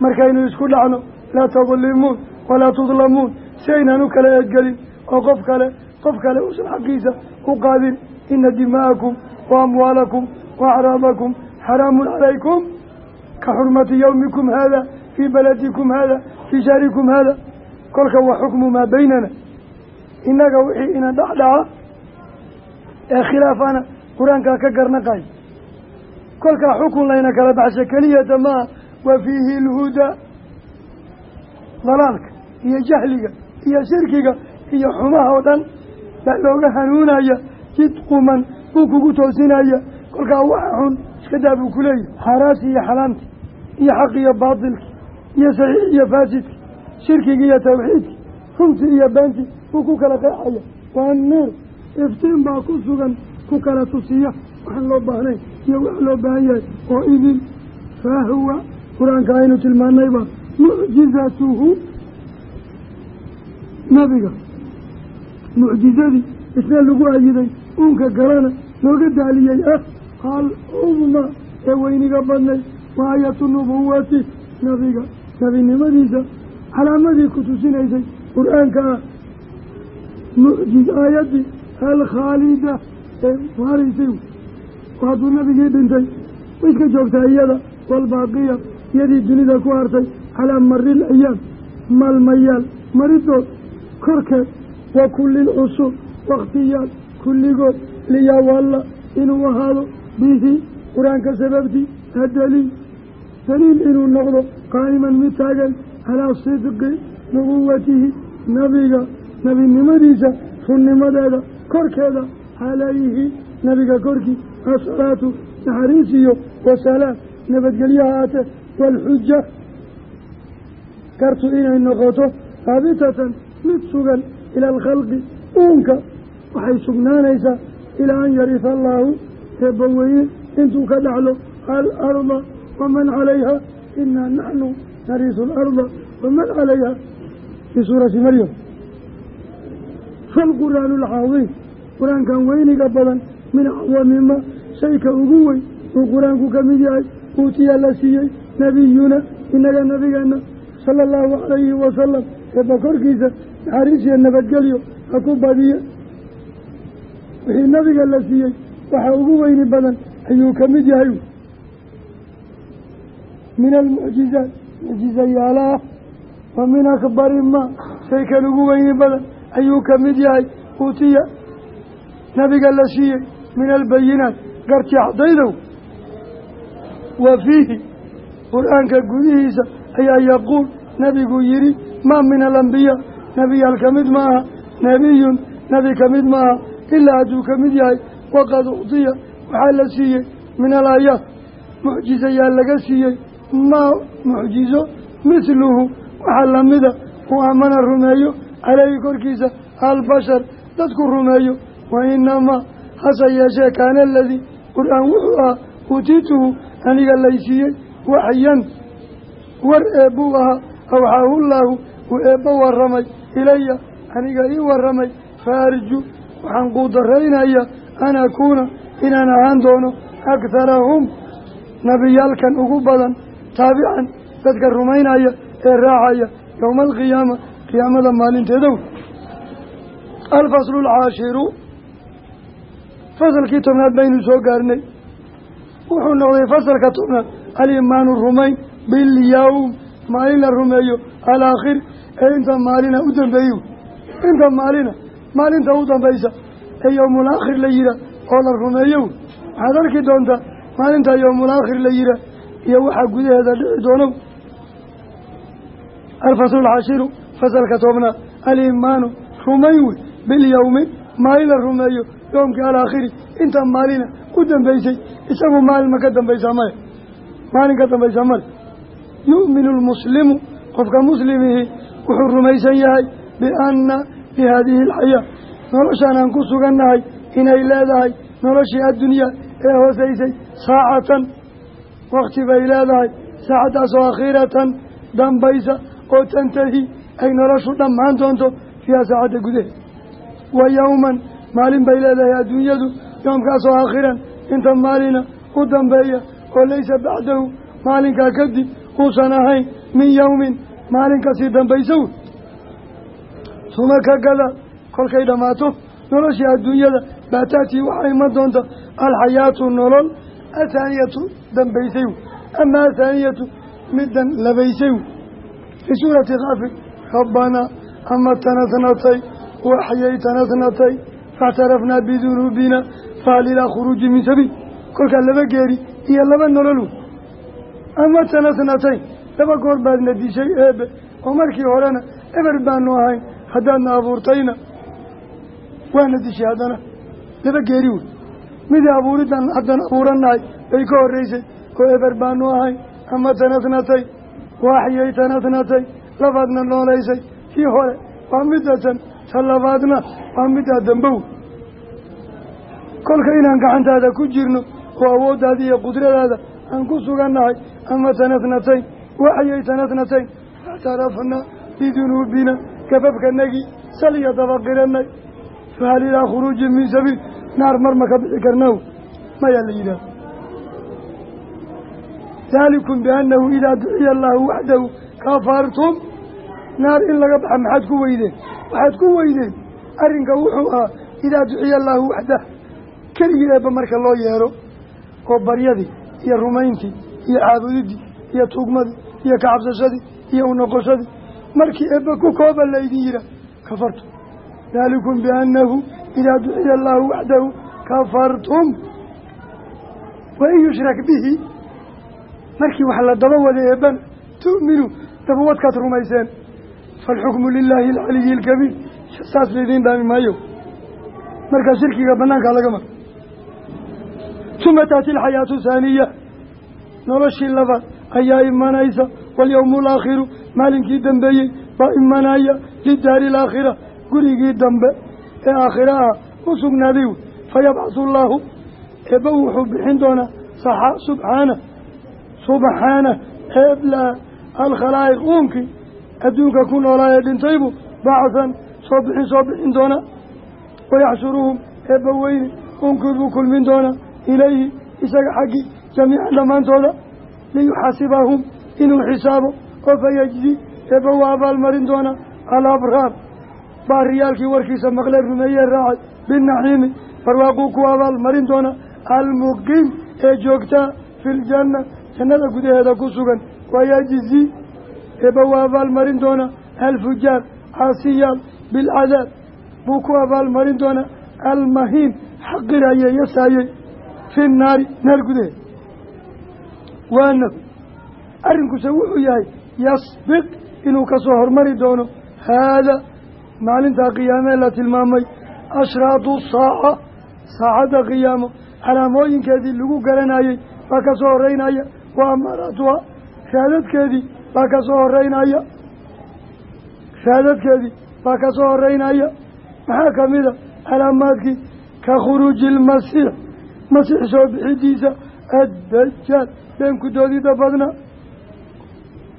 markaynu isku dhacno laa tadlimuun walaa tudlamuun si aynaan u kala eedgelin oo qof kale qof kale uusan xaqiisa u qaadin ina dima'akum wa amwaalakum wa acraadakum xaraamun calaykum ka xurmati yawmikum haada fii baladikum haada fii shahrikum haada kolka wa xukmu maa baynana innaga wixii ina dhacdhaca ee khilaafana qur'aankaa ka garnaqay kolkaa xukun layna kala baxsha keliyata maaha wa fiihi lhudaa dalaalka iyo jahliga iyo shirkiga iyo xumaha oo dhan looga hanuunaya jid quman buu kugu toosinaya. Kolkaa waxa xun iska daa buu kuleeyahy xaaraasi iyo xalaamti iyo xaq iyo baatilki iyo saxiix iyo faasidki shirkigi iyo tawxiidki runtii iyo beentii buu ku kala qeexaya. Waa nuur iftiin baa ku sugan ku kala tusiya. Waxaan loo baahnayn iyo wax loo baahan yahay oo idin faa huwa qur'aanka aynu tilmaanayba mucjizatuhu nabiga mucjizadii isna lagu ayiday uunka galana looga daaliyey ah. Al cudma ee weyniga badnay wa aayatu nubuwati nabiga nabinimadiisa calaamadii ku tusinaysay qur'aanka ah. Mucjiz aayadii alkhaalida ee maaraysay hadduu nabigii dhintay iska joogtaa iyada waalbaaqiya iyadii dunida ku hartay calaa mari ilayaam maalmayaal maridood korkeed wa kulli lcusur wakhtiyaal kulligood liyawalla inuu ahaado bihi qur'aanka sababtii adaliil daliil inuu noqdo qaa'iman mid taagan calaa sidqi nubuwatihi nabiga nebinimadiisa runnimadeeda korkeeda calayhi nabiga korkii asalaatu naxariisiyo wasalaam nabadgelyaha aate waalxuja gartu inay noqoto haabitatan mid sugan ila alkhalqi uunka waxay sugnaanaysaa ilaa an yarisa allaahu eebbaweyne intuu ka dhaxlo alarda waman calayha. Inaa naxnu narisu alarda waman calayha. Fii suurati maryam. Falqur'aanu alcadiim qur'aankan weyniga badan min acdamima shayka ugu weyn uu qur'aanku ka mid yahay uutiya la siiyey nebiyuna inaga nabigeena sala allahu calayhi wasalam eebba korkiisa naxariisiyo nabadgelyo ha ku badiye wixii nabiga la siiyey waxa ugu weyni badan ayuu ka mid yahay. Min almucjizaat mucjizayaalaah wa min akbari ma shaykan ugu weyni badan ayuu ka mid yahay. Uutiya nabiga la siiyey min albayinaat garti cadaydow wa fiihi qur'aanka gudihiisa ayaa yaquul nabigu yidhi maa min alambiyaa nebiyaal ka mid maaha nebiyun nebi ka mid maaha ilaa hadduu ka mid yahay waqad ucdiya waxaa la siiyey min alaayaat. Mucjizayaa laga siiyey maa mucjizo mithluhu waxaa lamida uu aamana rumeeyo caleyhi korkiisa albashar dadku rumeeyo wa inamaa hase yeeshee kaana aladii qur'aan wuxuu ahaa uutiituhu aniga laysiiyey waxyan war eebbuu ahaa awxaahullaahu uu eebbo warramay ilaya aniga ii warramay fa waxaan quudarraynaya an akuuna inaan ahaan doono akharahum nebiyaalkan ugu badan taabican dadka rumaynaya ee raacaya yowma alqiyaama qiyaamada maalinteedow. Alfaslu alcaashiru fasalkii tobnaad baynu soo gaarnay. Wuxuu noqday fasalka tobnaad alimaanu rumayn bilyawm maalin la rumeeyo alaakhir ee inta maalina u dambeeyo. Inta maalina maalinta u dambaysa ee yowmul aakhir la yihaa oo la rumeeyo waxaad arki doontaa maalinta yowmul aakhir la yihaa iyo waxaa gudaheeda dhici doonow? Alfaslu alcashiru fasalka tobnaad aliimaanu rumayn wey. Bilyowmi maalin la rumeeyo yoomkii alaakhiri. Inta maalina u dambeysay isagu maalin ma ka dambaysaa male maalin ka dambaysaa male yu'minu lmuslimu qofka muslimihii wuxuu rumaysan yahay bianna bi haadihi alxayaa noloshaan aan ku sugannahay inay leedahay noloshii addunyaa ee hoosaysay saacatan wakti bay leedahay saacadaasoo akhiiratan dambaysa oo tantahi ay noloshu dhammaan doonto fiiha saacadda gudaheed wa yowman maalin bay leedahay adduunyadu yoomkaasoo aakhiran inta maalina u dambeeya oo laysa bacdahu maalinkaa kadib uusan ahayn min yowmin maalin ka sii dambaysa wey suma ka gada kolkay dhammaato noloshii adduunyada. Baataatii waxaa iman doonta alxayaatu nolol athaaniyatu dambaysay ama athaaniyatu middan labaysay fii suurati kaafir rabbanaa amatana tnatay waxyaytana tnatay faاctarafnaa bidunuubina fahal ilaa khuruuji min sabiil kolkaa laba geeri iyo laba nolol amatana tnatayn laba goor baadna dishay eebe. Oo markii horena eber baanu ahayn haddaadna abuurtayna waana dishay haddana. Laba geeri wey midii abuuriddan haddaan abuurannahay bay ka horreysay. Oo eber baanu ahayn amatana tnatay waaxyaytana tnatay labaadna noolaysay. Kii hore waa midatan ta labaadna waa middaa dambow kolka inaan gacantaada ku jirno oo awooddaada iyo qudradaada aan ku sugannahay ama tanatnatayn waxayay tanatnatayn faاctarafnaa bidunuubina gababkanagii sal iyo dabaqiranay fahal ilaa khuruuji min sabiil naar mar ma ka bixi karnaw? Mayaa la yidhaah daalikum biannahu idaa duciya allaahu waxdahu kafartum naar in laga baxa maxaad ku weydeen? Waxaad ku weydeen? Arrinka wuxuu ahaa idaa duciya allaahu waxdah keligii eebba marka loo yeero oo baryadii iyo rumayntii iyo caabudidii iyo tuugmadii iyo kacabsashadii iyo unoqoshadii markii eebba ku kooba laydin yihaa kafartum daalikum biannahu idaa duciya allaahu waxdahu kafartum wain yushrak bihi. Markii wax la daba wada eebbana tu'minu dabawadkaad rumayseen. Faalxukmu lilaahi alcaliyi alkabiir saas laydiin dhaami maayo. Markaa shirkiga banaankaa laga maro. Uma taati alxayaatu haaniya noloshii labaad ayaa imanaysa walyowmu alaakhiru maalinkii dambeeyey baa imanaya lidaari alaakhira gurigii dambe ee aakhira ah u sugnaaday. Wey fayabcasu allaahu eebba wuxuu bixin doonaa saxa subxaana subxaana eeblaa alkhalaa'iq uunkii adduunka ku noolaa ee dhintaybu bacsan soo bixin soo bixin doona wayaxshuruhum eebba weyne unkii buu kulmin doonaa ilayhi isaga xaggii jamiican dhammaantooda. Liyuxaasibahum inuu xisaabo fayajzi eebba waa abaalmarin doonaa alabraar baariyaalkii warkiisa maqlee rumeeyee raacay binaxiimi barwaaquu ku abaalmarin doonaa almuqiim ee joogtaa fi ljanna jannada gudaheeda ku sugan wayajzi eebba waa abaalmarin doonaa alfujaar caasiyaal bilcadaab buu ku abaalmarin doonaa almahiin xaqirayey yasaayey fi naari naar gudaheed. Waanahu arrinkuse wuxuu yahay yasbiq inuu ka soo hormari doono. Haada maalintaa qiyaamee la tilmaamay. Ashraatu saaca saacadda qiyaamo. Calaamooyinkeedii lagu garanayey baa ka soo horeynaya. Wa amaaraatuha raadadkeedii baa ka soo horeynaya. Raadadkeedii baa ka soo horeynaya. Maxaa ka mid a calaamaadkii? Ka khuruuji ilmasiix masiix soo bixidiisa addajaal beenku doodida badna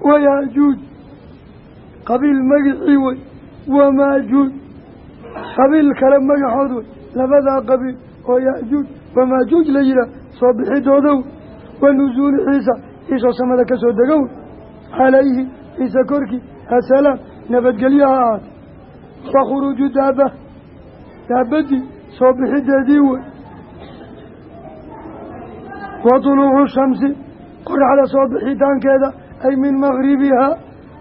wayaajuuj qabiil magicii wey wamaajuuj qabiil kale magaxood wey labadaa qabiil oo yaajuuj wamaajuuj la yihaah soo bixidooda wey wa nusuuli ciisa. Ciisoo samada ka soo dega wey calayhi ciise korkii asalaam. Nabadgelyo ha ahaatay wa khuruuju daaba. Daabadii soo bixideedii wey wa tuluucu shamsi. Qoraxda soo bixitaankeeda ay min maqribihaa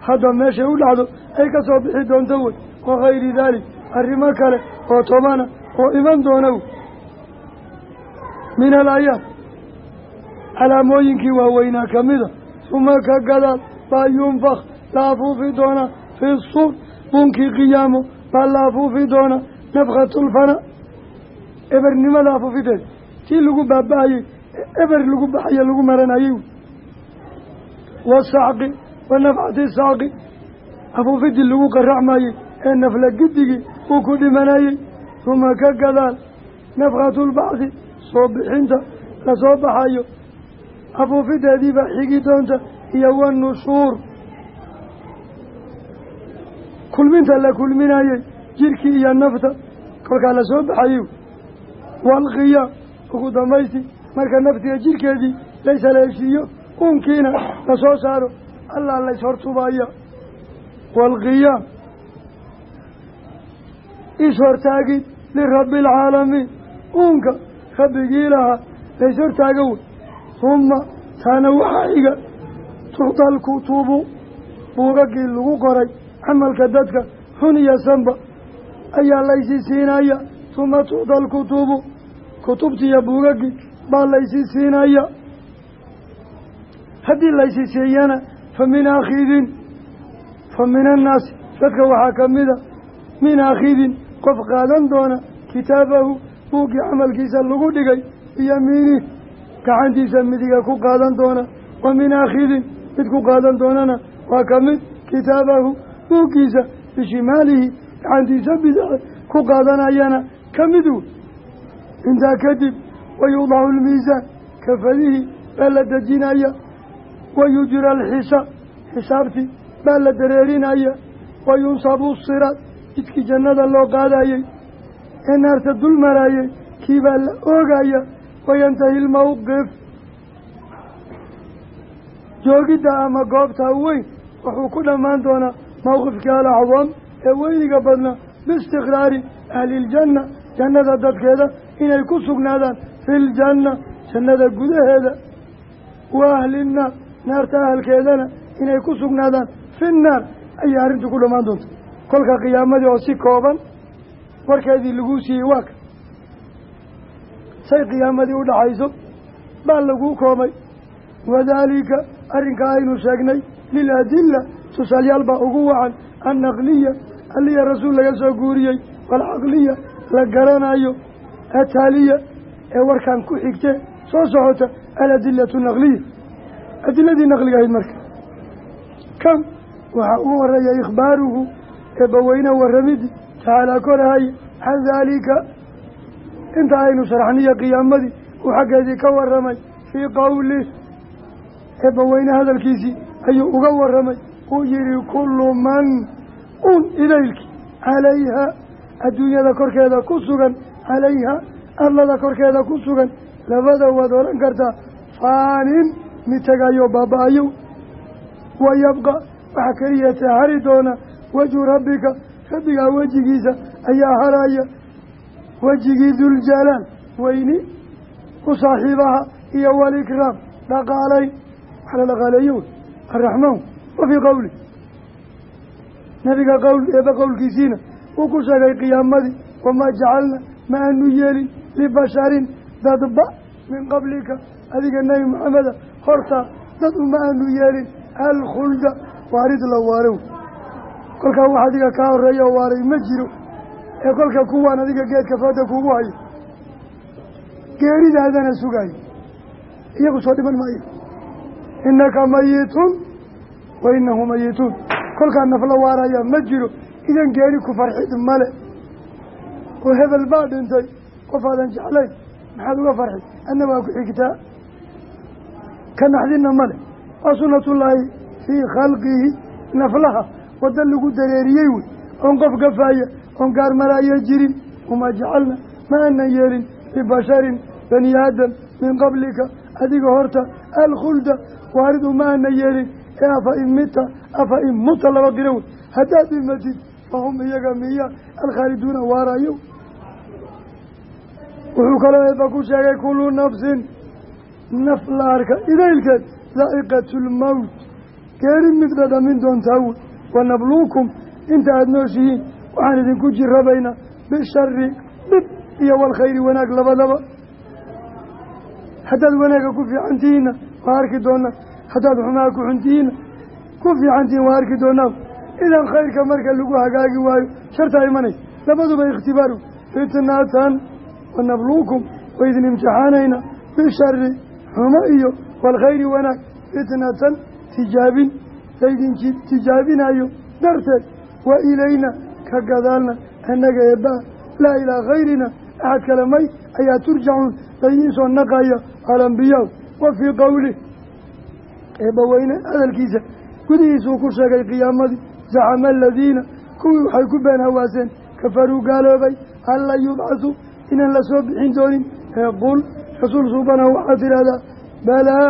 hadda meeshay u dhacdo ay ka soo bixi doonto wey wakayri daalik arrimo kale oo tobana oo iman doona wey min alaayaat calaamooyinkii waaweynaa ka mida uma ka gadaal baa yunfak la afuufi doonaa fi suur bunkii qiyaamo baa la afuufi doonaa nafkatulfana ebernimada afuufiteed tii lagu baaba-ayey eber lagu baxaye lagu maranayey wasacqi wa nafcati saaqi. Afuufidii lagu qaracmayey ee nafla gidigii uu ku dhimanayey uma ka gadaal nafkatulbacdi soo bixinta la soo baxayo. Afuufideedii baa xigi doonta iyo wanushuur kulminta la kulminayey jirkii iyo nafta kolkaa la soo baxayey waalqiyaam ugu dambaysti marka naftiga jirkeedii laysa la heshiiyo uunkiina la soo saaro. Allaa lays hortubaya waalqiyaam is-hortaagid lirabbi alcaalamiin uunka rabbigii lahaa lays hortaaga wey humma taana waxaa xiga tucda alkutubu buugagii lagu qoray camalka dadka xun iyo sanba ayaa laysi siinaya huma tucda alkutubu kutubtiiyo buugagii baa laysi siinaya haddii laysi siiyana fa min aakhidin fa min annaasi dadka waxaa ka mida min aakhidin qof qaadan doona kitaabahu buuggii camalkiisa lagu dhigay biyamiinih gacantiisa midiga ku qaadan doona. Wa min aakhidin mid ku qaadan doonana waa ka mid kitaabahu buuggiisa bishimaalihi gacantiisa bidace ku qaadanayana ka mid wey intaa kadib wayudacu lmiisaan kafadihii baa la dejinaya wayujra alxisaab xisaabtii baa la dareerinaya wayunsabu siraad jidkii jannada loo qaadayey ee naarta dul marayey kii baa la oogaya wayantahi lmawqif joogidda ama goobtaa weyn wuxuu ku dhammaan doonaa mawqifkii alacdam ee weyniga badnaa biistiqraari ahliljanna jannada dadkeeda inay ku sugnaadaan fi ljanna jannada gudaheeda. Wa ahlinnaar naarta ahalkeedana inay ku sugnaadaan fi nnaar ayay arrintu ku dhammaan doonta kolka qiyaamadii oo si kooban warkeedii laguu siiyey waa ka. Say qiyaamadii u dhaxayso baa laguu koobay. Wadaalika arrinkaa aynu sheegnay liladilla tusaalyaal baa ugu wacan annaqliya alliya rasuul laga soo guuriyey waalcaqliya la garanayo ataaliya ee warkan ku xigtee soo socota aladilatu naqliya adiladii naqliga ahayd marka. Kan waxaa ugu horreeya ikhbaaruhu eebbaweyne warramidii tacaalaa korahaya can daalika inta aynu sharaxniyo qiyaamadii uu xaggeedii ka warramay fii qowlih eebbaweyne hadalkiisii ayuu uga warramay uu yihi kullu man un idaylkii calayha adduunyada korkeeda ku sugan calayha arlada korkeeda ku sugan labada waad odhan kartaa faanin mid tagayo baaba-ayo wa yabqa waxaa keliya ta hari doona wejhu rabbika rabbigaa wejigiisa ayaa haraya wejigii duljalaal weyni u saaxiibaha iyo walikraam dhaqaalayn wax la dhaqaaleeyo arraxmaan wa fii qowli nabiga qowl eeba qowlkiisiina uu ku sheegay qiyaamadii wamaa jacalna ma aanu yeelin libasharin dadba min qablika adiga nebi maxameda hortaa dad uma aanu yeelin alkhulda waarid la waarow. Kolkaa wax adiga kaa horreeya oo waaray ma jiro. Ee kolka kuwaan adiga geedka fooda kuugu hayo. Geeridaadana sugayo iyagu soo dhiman maayo. Innaka mayitun wa inahu mayituun kolkaa nafla waaraya ma jiro. Idan geeri ku farxid male. Oo hebel baa dhintay. Qof aadan jeclayn. Maxaad uga farxi adna waa ku xigtaa ka naxdinna male waa sunnatullaahi fii khalqihi naflaha wadda lagu dareeriyey wey. Oon qof gafaaya oon gaarmaraayo jirin wamaa jacalna ma aanan yeelin libasharin bani aadam min qablika. Adiga horta alkhulda waaridu ma aanan yeelin ee afa in mita afa in muta laba qiro wey. Haddaad dhimatid fahum iyaga miya alkhaaliduuna waarayo wuxuu kaloo ku sheegay kullu nafsin naf la arka idaylkeed daa'iqatulmowt geeri mid dhadhamin doontaa wey wanabluukum inta aada nooshihiin waxaan idinku jirabaynaa bishari dhib iyo walkhayri wanaag labadaba. Haddaad wanaagga ku fiican tihiinna waa arki doonaa. Haddaad xumaha ku xun tihiinna ku fiican tihiin waa arki doonaa. Idan khayrka marka lagu hagaagi waayo shartaa imanaysa labaduba ikhtibaaru fitnatan wanabluukum waydin imtixaanayna bishari xumo iyo walkhayri wanaag fitnatan tijaabin laydin tijaabinayo darteed wa ilayna ka gadaalna annaga eebbaa laa ilaa kayrina axad kale may ayaa turjacuun laydiin soo naqaya alambiyaa wa fii qowlih eebbaweyne hadalkiisa gudihiisuu ku sheegay qiyaamadii zacama aladiina kuwii waxay ku been hawaaseen kafaruu gaaloobay an lan yubcasuu inaan la soo bixin doonin ee qul rasuul suubanahu waxaad tidhaahdaa balaa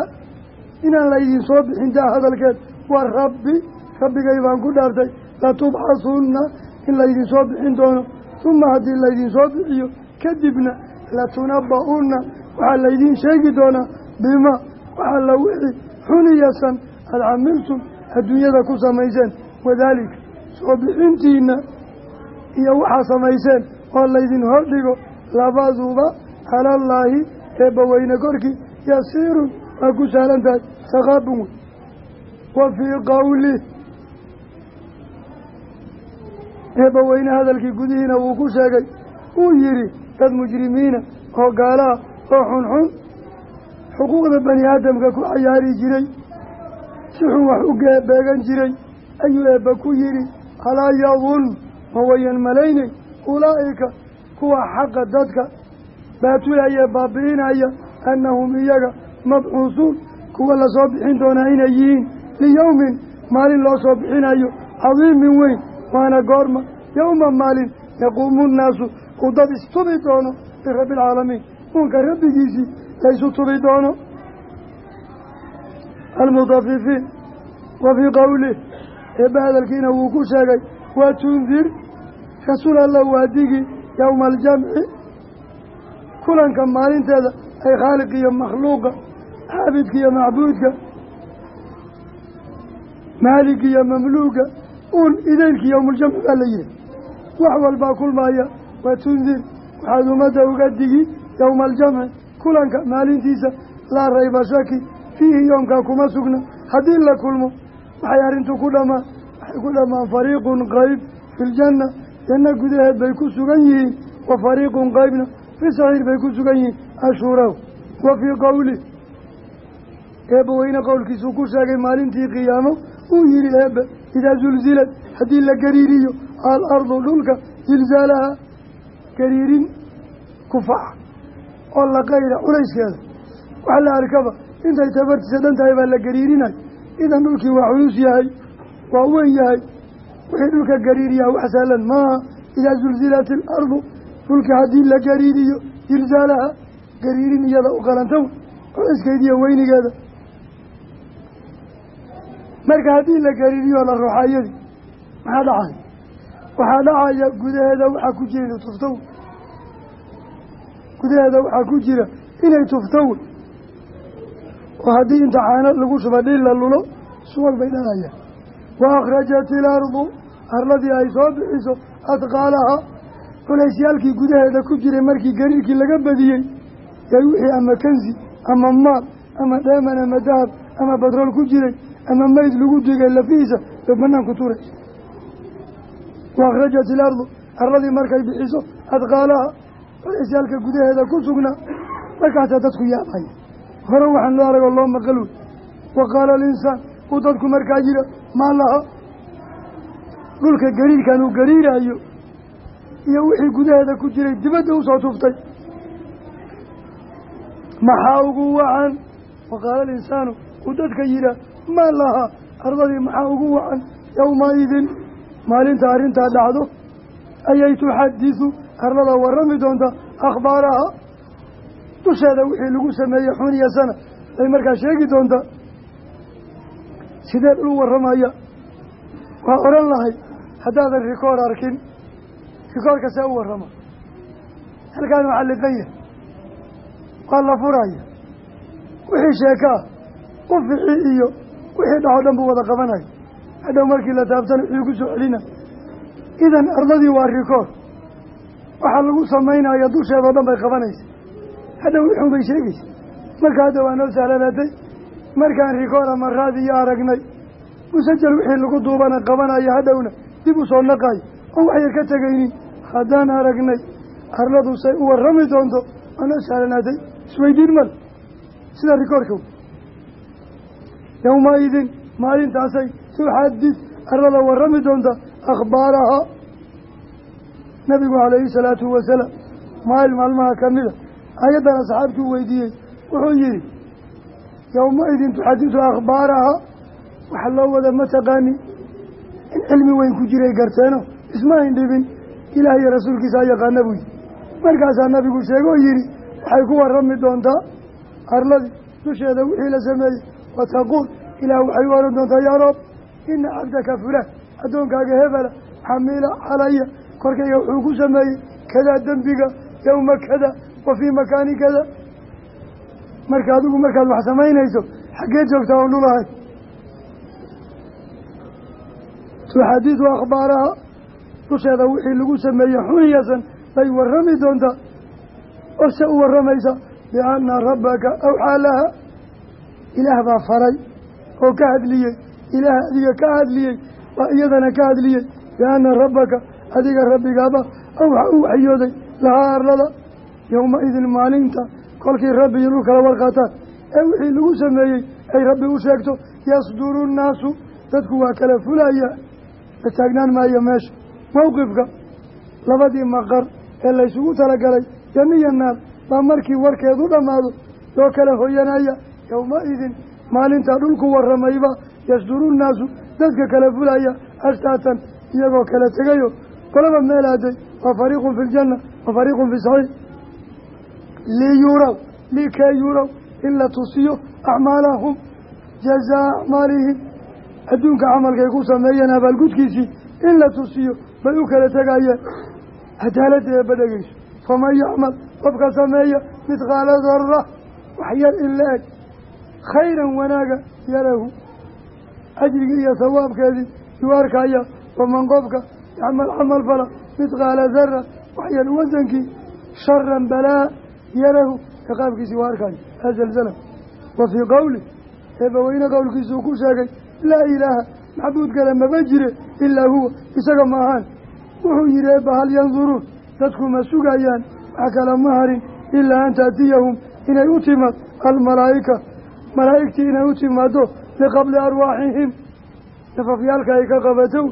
inaan laydin soo bixin taa hadalkeed wa rabbi rabbigay baan ku dhaartay latubxasunna in laydin soo bixin doono uma haddii laydin soo bixiyo kadibna latunaba'unna waxaa laydiin sheegi doonaa bima waxaa la wixii xuniyasan aada camiltum adduunyada ku samayseen wadaalika soo bixintiina iyo waxaa samayseen oo laydin hordhigo labaduba calallaahi eebbaweyne korkii yasiirun waa ku sahlan tahay taqaabun wey wa fii qowlih eebbaweyne hadalkii gudihiina wuu ku sheegay. Uu yidhi dad mujrimiina oo gaalaha oo xunxun xuquuqda bani aadamka ku cayaari jiray. Si xun wax u beegan jiray. Ayuu eebba ku yidhi alaa yadun ma wayan malaynay? Ulaa'ika kuwa xaqa dadka baatulaya baabi'inaya annahum iyaga mabcuusuun kuwa la soo bixin doonaa inay yihiin. Liyowmin maalin loo soo bixinayo cadiimin weyn waana goorma. Yowma maalin yaquumu nnaasu uu dad istubi doono birabbi alcaalamiin uunka rabbigiisii laysu tubi doono. Almudafifiin wa fii qowlih eebba hadalkiina wuu ku sheegay wa tundir rasuul alla waadigii yowma aljamci kulanka maalinteeda ay khaaliq iyo makhluuqa caabidka iyo macbuudka maalig iyo mamluuga uun idaylkii yowmuljamci baa la yihi wax walbaa kulmaaya wa tundir waxaad ummadda uga digi yowma aljamci kulanka maalintiisa laa rayba shaki fiihi yoomkaa kuma sugna. Haddii la kulmo waxay arrintu ku dhammaan waxay ku dhammaan fariiqun qayb fi ljanna janno gudaheed bay ku sugan yihiin wa fariiqun qaybna fi saxiir bay ku sugan yihiin ashuuraw wa fii qowli eebbaweyne qowlkiisuu ku sheegay maalintii qiyaamo uu yihi eebbe idaa zulzilad haddii la gariiriyo alardu dhulka zilzaalaha gariirin kufaca oo la qayra culayskeeda wax la arkaba intay tabartiisa dhan tahay baa la gariirinay idan dhulkii waa culus yahay waa weyn yahay wixii dhulka gariiriyaa wax sahlan idaa zulzilat ilardu dhulka haddii la gariiriyo zilzaalaha gariirin iyada u qalantow culayskeediiyo weynigeeda. Marka haddii la gariiriyo la ruuxayadi maxaa dhacay? Waxaa dhacaya gudaheeda waxaa ku jira inay tufto gudaheeda waxaa ku jira inay tufto oo haddii imtixaano lagu shuba dhil la lulo subag bay dhalayaan wa akhrajat ilardu arladii ay soo bixiso adqaalaha culeysyaalkii gudaheeda ku jiray markii gariirkii laga badiyey yay wixii ama kansi ama maal ama dheeman ama dahab ama batrool ku jiray ama mayd lagu digay lafihiisa bay banaanku turaysa wa akhrajat ilardu arladii markay bixiso adqaalaha culeysyaalka gudaheeda ku sugnaa markaasaa dadku yaabaya hore waxaan loo aragoo loo maqal wey wa qaala alinsaan uu dadku markaa jira maa laha dhulka gariirkan uu gariiraayo iyo wixii gudaheeda ku jiray dibadda u soo tuftay. Maxaa ugu wacan wa qaala alinsaanu uu dadka yidhaah maa laha ardadii maxaa ugu wacan yowmaidin maalinta arrintaa dhacdo ayay tuxadisu arlada warrami doontaa akhbaaraha? Dusheeda wixii lagu sameeyey xun iyo sana bay markaa sheegi doontaa sidee dhul warramaya? Waa odhan lahay haddaadan rikoor arkin rikoorka see u warrama halkaan waxaa liqan yahay waa la furaya wixii sheeka ah ufici iyo wixii dhaco dhan buu wada qabanaya hadhow markii la taabtana wixii ku soo celina. Idan ardadii waa rikood waxaa lagu samaynaya dusheedao dhan bay qabanaysa. Hadhow wixun bay sheegaysa. Marka hadda waa noo sahlanaatay markaan rikood ama raadiyo aragnay. Musajal wixii lagu duubana qabanaya hadhowna dib u soo naqayo oo waxyar ka tegaynin haddaan aragnay arladu say u warrami doonto waa noo sahlanaatay isweydiin mal. Sida rikoorka yowma-idin maalintaasay tuxadis arlada warrami doonta akhbaarahaa nabigu calayhi salaatu wasalaam maalin maalmaha ka mida ayaddan asxaabtuu weydiiyey wuxuu yihi yowma-idin tuxadisu akhbaarahaa waxa loo wada ma taqaani in cilmi weyn ku jiray garteeno isma dhibin ilaah iyo rasuulkiisa yaqaana buu yihi markaasaa nabigu sheege oo yihi waxay ku warrami doontaa arladii dusheeda wixii la sameeyey wataquul ilaah waxay u oran doontaa yaa roob ina cabdaka fulaan addoonkaaga hebela xamiila calaya korkayga wuxuu ku sameeyey kadaa dembiga yowma kada wa fii makaani kada marka adigu markaad wax samaynayso xaggee joogtaa oon dhulahay tuxadidu akhbaaraha dusheeda wixii lagu sameeyey xuniyasan bay warrami doontaa ose u warramaysa bianna rabbaka awxaa laha. Ilaah baa faray oo ka hadliyey. Ilaah adiga ka hadliyey waa iyadana ka hadliyey. Bianna rabbaka adiga rabbigaaba awxa u waxyooday lahaa arlada yowma-idin maalinta kolkii rabbi dhul kala warqaataan. Ee wixii lagu sameeyey ay rabbi u sheegto yasduru nnaasu. Dadku waa kala fulaya la taagnaan maayo meesha mowqifka labadii maqar ee laysugu talagalay jamiya naar baa markii warkeedu dhammaado loo kala hoyanaya yowma-idin maalintaa dhulku warramayba yasduru nnaasu dadka kala fulaya ashtaatan iyagoo kala tegayo kolaba meel aaday wa fariiqun fi ljanna wa fariiqun fi saciid liyuraw likay yuraw in la tusiyo acmaalahum jazaa acmaalihim adduunka camalkay ku sameeyeen abaalgudkiisii in la tusiyo bay u kala tegayeen cadaaladda eebba dhegeyso faman yacmal qofka sameeya midqaala darra wax yar in la eg. Khayran wanaaga yarahu. Ajrigii iyo sawaabkeedii yuu arkaya waman qofka yacmal camal fala midqaala dara wax yar wasankii sharan balaa yarahu. Ciqaabkiisii waa arkaya azalzala wa fii qowli eebbaweyne qowlkiisuu ku sheegay laa ilaaha maxbuud kale maba jire ilaa huwa isaga ma ahaan wuxuu yihi eebba hal yanduruun dadku ma sugayaan wax kala ma harin ilaa an taatiyahum inay u timaad almalaa'ika malaa'igtii inay u timaado liqabli arwaaxihim nafafyaalka ay ka qabatow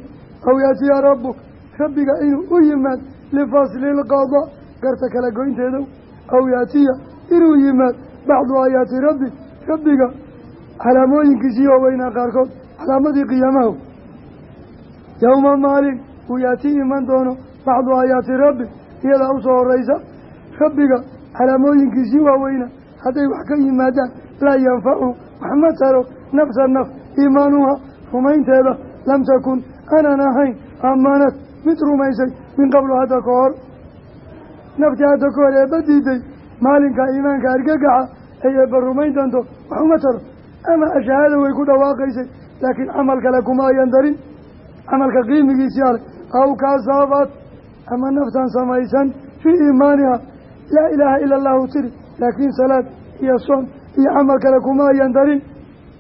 aw yaatiya rabbuk rabbiga inuu u yimaad lifasli lqada garta kala goynteedow. Aw yaatiya inuu yimaad bacdu aayaati rabbi rabbiga calaamooyinkiisii waaweynaa qaarkood calaamadii qiyaamaho yowma maalin uu yaati iman doono bacdu aayaati rabbi iyadaa u soo horeysa rabbiga calaamooyinkiisii waaweyna hadday wax ka yimaadaan laa yanfacu wax ma taro nafsa naf iimaanuha rumaynteeda lam takun aanan ahayn aamanad mid rumaysay min qablu hadda ka hor. Naftii hadda ka hor eebba diiday maalinkaa iimaanka argagaxa ay eebba rumayn doonto wax uma taro. Ama ashahaada way ku dhawaaqaysay laakiin camal kale kuma ayan darin. Camalka qiimigiisii arag aw kaasabaad ama naftan samaysan. Fii iimaaniha. Laa ilaaha ila allahu tiri. Laakiin salaad iyo soon iyo camal kale kuma ayan darin.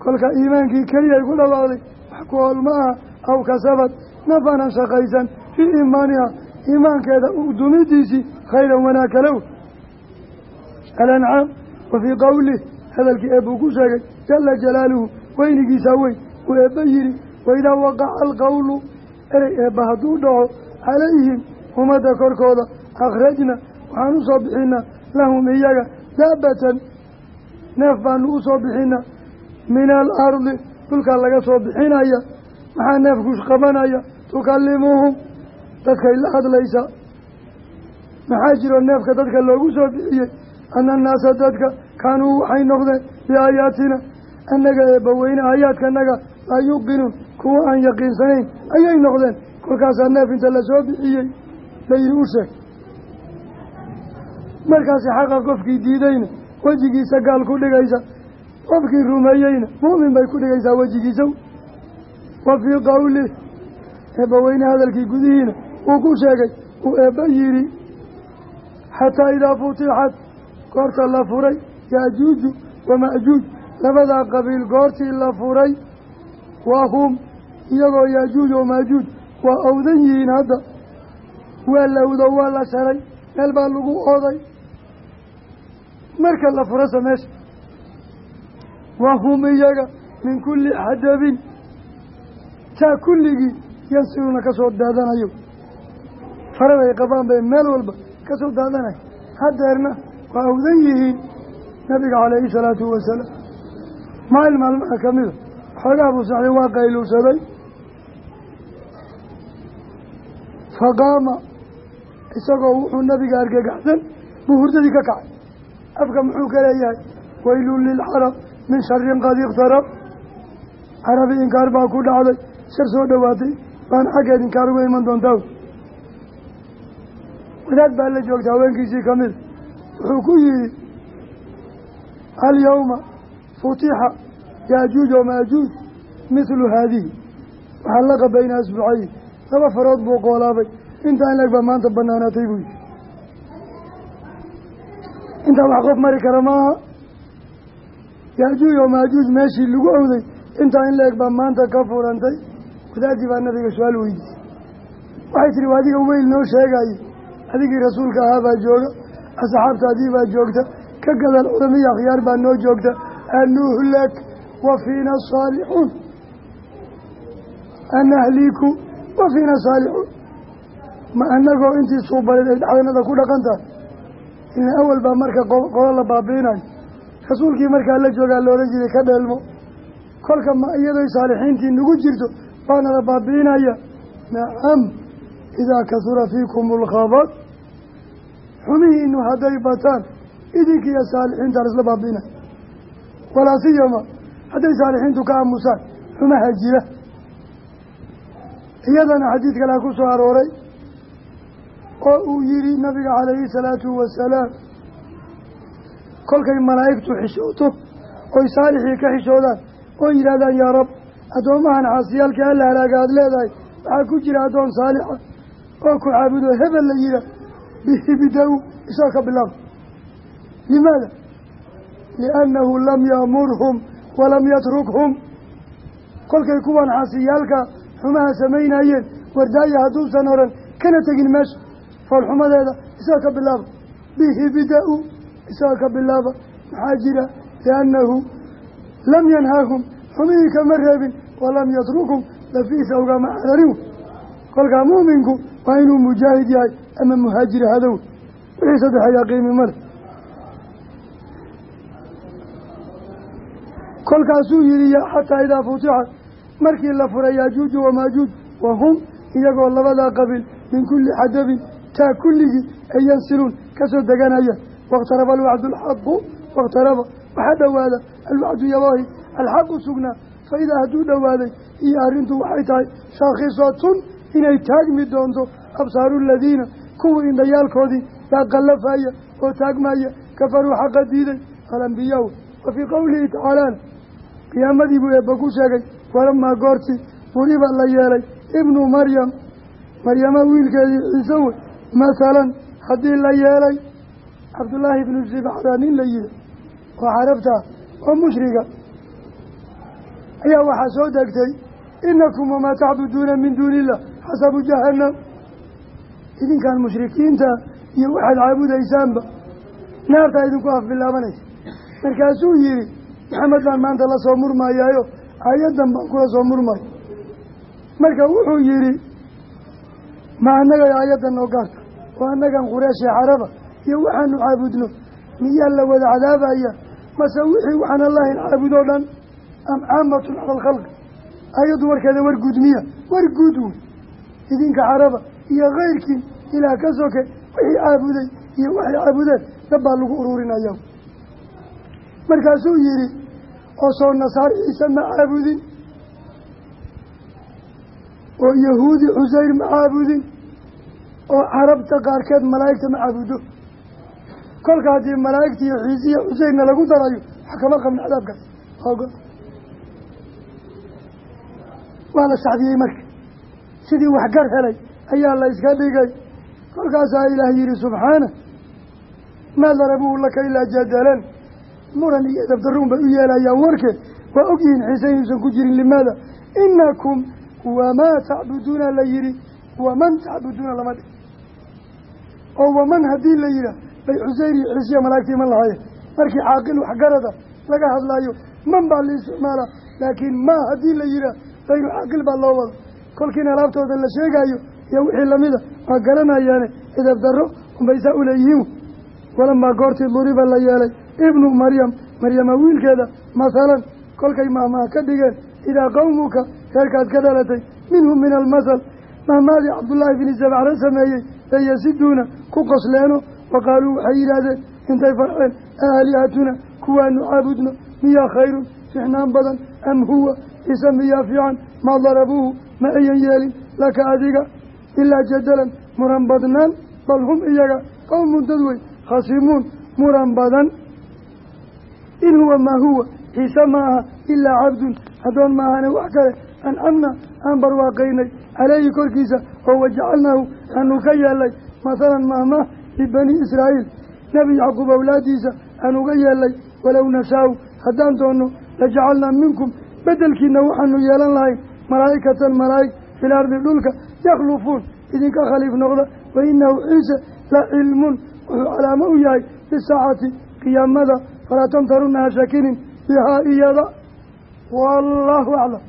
Kolka iimaankii keliya ay ku dhawaaqday wax ku hool ma aha. Aw kasabad nafanan shaqaysan. Fii iimaaniha. Iimaankeeda dumidiisii khayran wanaag kalow alancaam wa fii qowlih hadalkii eebbuu ku sheegay. Jala jalaaluhu. Weynigiisaa weyn uu eebba yihi waidaa waqaca alqowlu erey eebba hadduu dhaco calayhim ummadda korkooda akhrajna waxaan u soo bixinaa lahum iyaga daabatan neef baanu u soo bixinaa min alardi dhulkaa laga soo bixinaya maxaa neefku qabanaya tukallimuhum dadkay la hadlaysaa maxaa jiro neefka dadka loogu soo bixiyey? Ana annaasa dadka kaanuu waxay noqdeen biaayaatina annaga eebbaweyne aayaadkanaga laa yuqinuun kuwa aan yaqiinsanayn ayay noqdeen. Kolkaasaa neef inta la soo bixiyey layidhi u sheeg. Markaasi xaqa qofkii diidayna wejigiisa gaal ku dhigaysa qofkii rumeeyeyna mu'min bay ku dhigaysaa wejigiisa wa fii qowlih eebbaweyne hadalkii gudihiina uu ku sheegay uu eebba yidhi xataa idaa futixat goorta la furay yaajuuju wama'juuj labadaa qabiil goortii la furay waa hum iyagoo yaajuuj wamaajuuj waa owdan yihiin hadda. Waa la awdo waa la sharay meel baa lagu oday. Marka la furasa meesha. Wa hum iyaga min kulli xadabin taa kulligii yansiluuna ka soo daadanayo. Faraday qabaan bay meel walba ka soo daadanayo. Hadeerna waa awdan yihiin nabiga calayhi salaatu wasalaam maalin maalmaha ka mida xoogaa buu saxday waa qayluusaday faqaama isagoo wuxuu nabiga argagaxsan buu hurdadii ka kacay. Afka muxuu ka leeyahay waylun lilcarab min sharin qad iqtarab. Carabi inkaar baa ku dhacday shar soo dhowaatay baan xaggeed inkaar uga iman doontaa wadaad baa la joogta haweenkiisii ka mida wuxuu ku yidhi alyawma futixa yaajuuj wamaajuuj mithlu haadihi waxaa laqa bayna asbucayi laba farood buu qoolaabay intaa in leg baa maanta banaanaatay buu yidhi intaa wax qof mari kara maaha yaajuuj wamaajuuj meeshii lagu owday intaa in leeg baa maanta ka furantay wadaadii baa nabiga su'aal weydiisay waxay tihi waa adiga weyl noo sheegaye adigii rasuulka ahaa baa jooga asxaabtaadii baa joogta ka gadal culamiya akhyaar baa noo joogta anuhlak wa fiina saalixuun. Anahliku wa fiina saalixuun. Ma anagoo intii suubareed ay dhacdanada ku dhaqan tahay ina awal baa marka qolo la baabiinayo rasuulkii markaa la joogaa la odhan jiray ka dheelmo. Kolka ma iyadoy saalixiintii nagu jirto baana la baabiinaya nacam idaa kahura fiikum alkhabad xumihiinu hadday bataan idinkiiyo saalixiinta la isla baabiinaya walaa siyama hadday saalixiintu ka aamusaan xumaha jira iyadana xadiid kalea ku soo arooray oo uu yihi nabiga calayhi salaatu wasalaam kolkay malaa'igtu xishooto oy saalixii ka xishoodaan oo yidhahdaan yaa rab addoommahan caasiyaalka alla halaaga aada leedahay waxaa ku jira addoon saalixa oo ku caabudo hebel la yihaa bihibida-u isagoo ka bilaaba limaada? Liannahu lam yaamurhum walam yatrukhum. Kolkay kuwan caasiyaalka xumaha samaynayeen wardaaya hadduusan oran kana tegin meesha. Foolxumadeeda isagoo ka bilaaba. Bihi bida-u isagoo ka bilaaba. Maxaa jira? Liannahu lam yanhaahum. Xumihii kama reebin. Walam yatrukum lafiisa ugama cadarin kolkaa mu'minku waa inuu mujaahid yahay ama muhaajir hadow. Wixii saddexeeyaa qiimi male kolkaasuu yihi xataa idaa futixat markii la furay yaajuuju wamaajuuj wa hum iyagoo labadaa qabiil min kulli xadabin taa kulligii ay yansiluun ka soo deganaya. Waاkhtaraba alwacdu alxaqu waاkhtaraba waxaa dhowaada alwacdu yaboohi alxaqu sugnaa. Fa idaa hadduu dhowaaday iyo arrintu waxay tahay shaakhisatun inay taagmi doonto absaaru aladiina kuwii indhayaalkoodii yaa qallafaya oo taagmaya kafaruu xaqa diiday alambiyaa wa fii qowlihi tacaalaana qiyaamadii buu eebba ku sheegay walamaa goortii weliba la yeelay ibnu maryam. Maryama wiilkeedii ciise wey masalan haddii la yeelay cabdullaahi ibnu sibxda nin la yihi oo carabta oo mushriga ayaa waxaa soo degtay inakum wamaa tacbuduuna min duuni illah xasabu jahannam. Idinkaan mushrikiinta iyo waxaad caabudaysaanba naartaa idinku afbilaabanaysa markaasuu yihi maxamed baan maanta la soo murmayaayo aayaddan baan kula soo murmayo marka wuxuu yihi ma annagay aayaddan noo gaarta oo annagan qureeshee caraba iyo waxaanu caabudno. Miyaa la wada cadaabaya mase wixii waxaan allahin caabudoo dhan am caamatun cala alkhalqi ayaddu warkeeda war guud miya war guud wey idinka caraba iyo kayrkii ilaah ka soke wixii caabuday iyo waxay caabudeen dab baa lagu ururinaya markaasuu yihi oo soo nasaar ciise ma caabudin? Oo yahuudi cusayr ma caabudin? Oo carabta qaarkeed malaa'igta ma caabudo? Kolka haddii malaa'igta iyo ciise iyo xuseynna lagu darayo wax kama qabna cadaabkaas. Ogo waa la sacdiyey marka. Sidii waxgar helay ayaa la iska dhigay. Kolkaasaa ilaah yihi subxaana maa darabuu laka ilaa jadalan muran iyo dabdaruun bay u yeelayaan warke. Waa ogyihiin xiise inuusan ku jirin limaada inakum wamaa tacbuduuna la yihi waman tacbuduuna lama dhig oo waman haddii la yidhaah bay xuseyr iyo ciisiya malaagtii man lahaayeen. Markii caaqil waxgarada laga hadlaayo man baa la isticmaalaa laakiin maa haddii la yidhaah baynu caaqil baa loo wada. Kolkiina alaabtooda la sheegaayo iyo wixii lamida waa garanayaane edab darro unbaysaa uleeyihiin walamaa goortii duriba la yeelay ibnu maryam maryama wiilkeeda masalan kolkay mahmaha ka dhigeen idaa qawmuka reerkaad ka dhalatay minhum min almasal. Mahmaadii cabdullaahi bini sabacla sameeyey bay yasiduuna ku qosleeno wa qaaluu waxay yidhaahdeen intay farxeen aalihatuna kuwaanu caabudno miyaa khayrun ficnaan badan am huwa ise miyaa fiican maa darabuuhu ma ayan yeelin laka adiga ilaa jadalan muran badnaan bal hum iyaga qowmun dad wey khasimuun muran badan in huwa maa huwa ciise ma aha ilaa cabdun. Addoon maahane wax kale ancamna aan barwaaqaynay. Caleyhi korkiisa oo wajacalnaahu aanu ka yeelay masalan mahmah libanii israa'iil. Nebi yacquub awlaadiisa aan uga yeelay walow nashaau haddaan doonno lajacalnaa minkum. Bedelkiina waxaanu yeelan lahayn malaa'ikatan malaa'ig fil ardi dhulka yakhlufuun. Idinka khaliif noqda wa inahu ciise la cilmun. Wuxuu calaamo u yahay bisaacati qiyaamada falaa tamtarunna ha shakinin bihaa iyada wallaahu aclam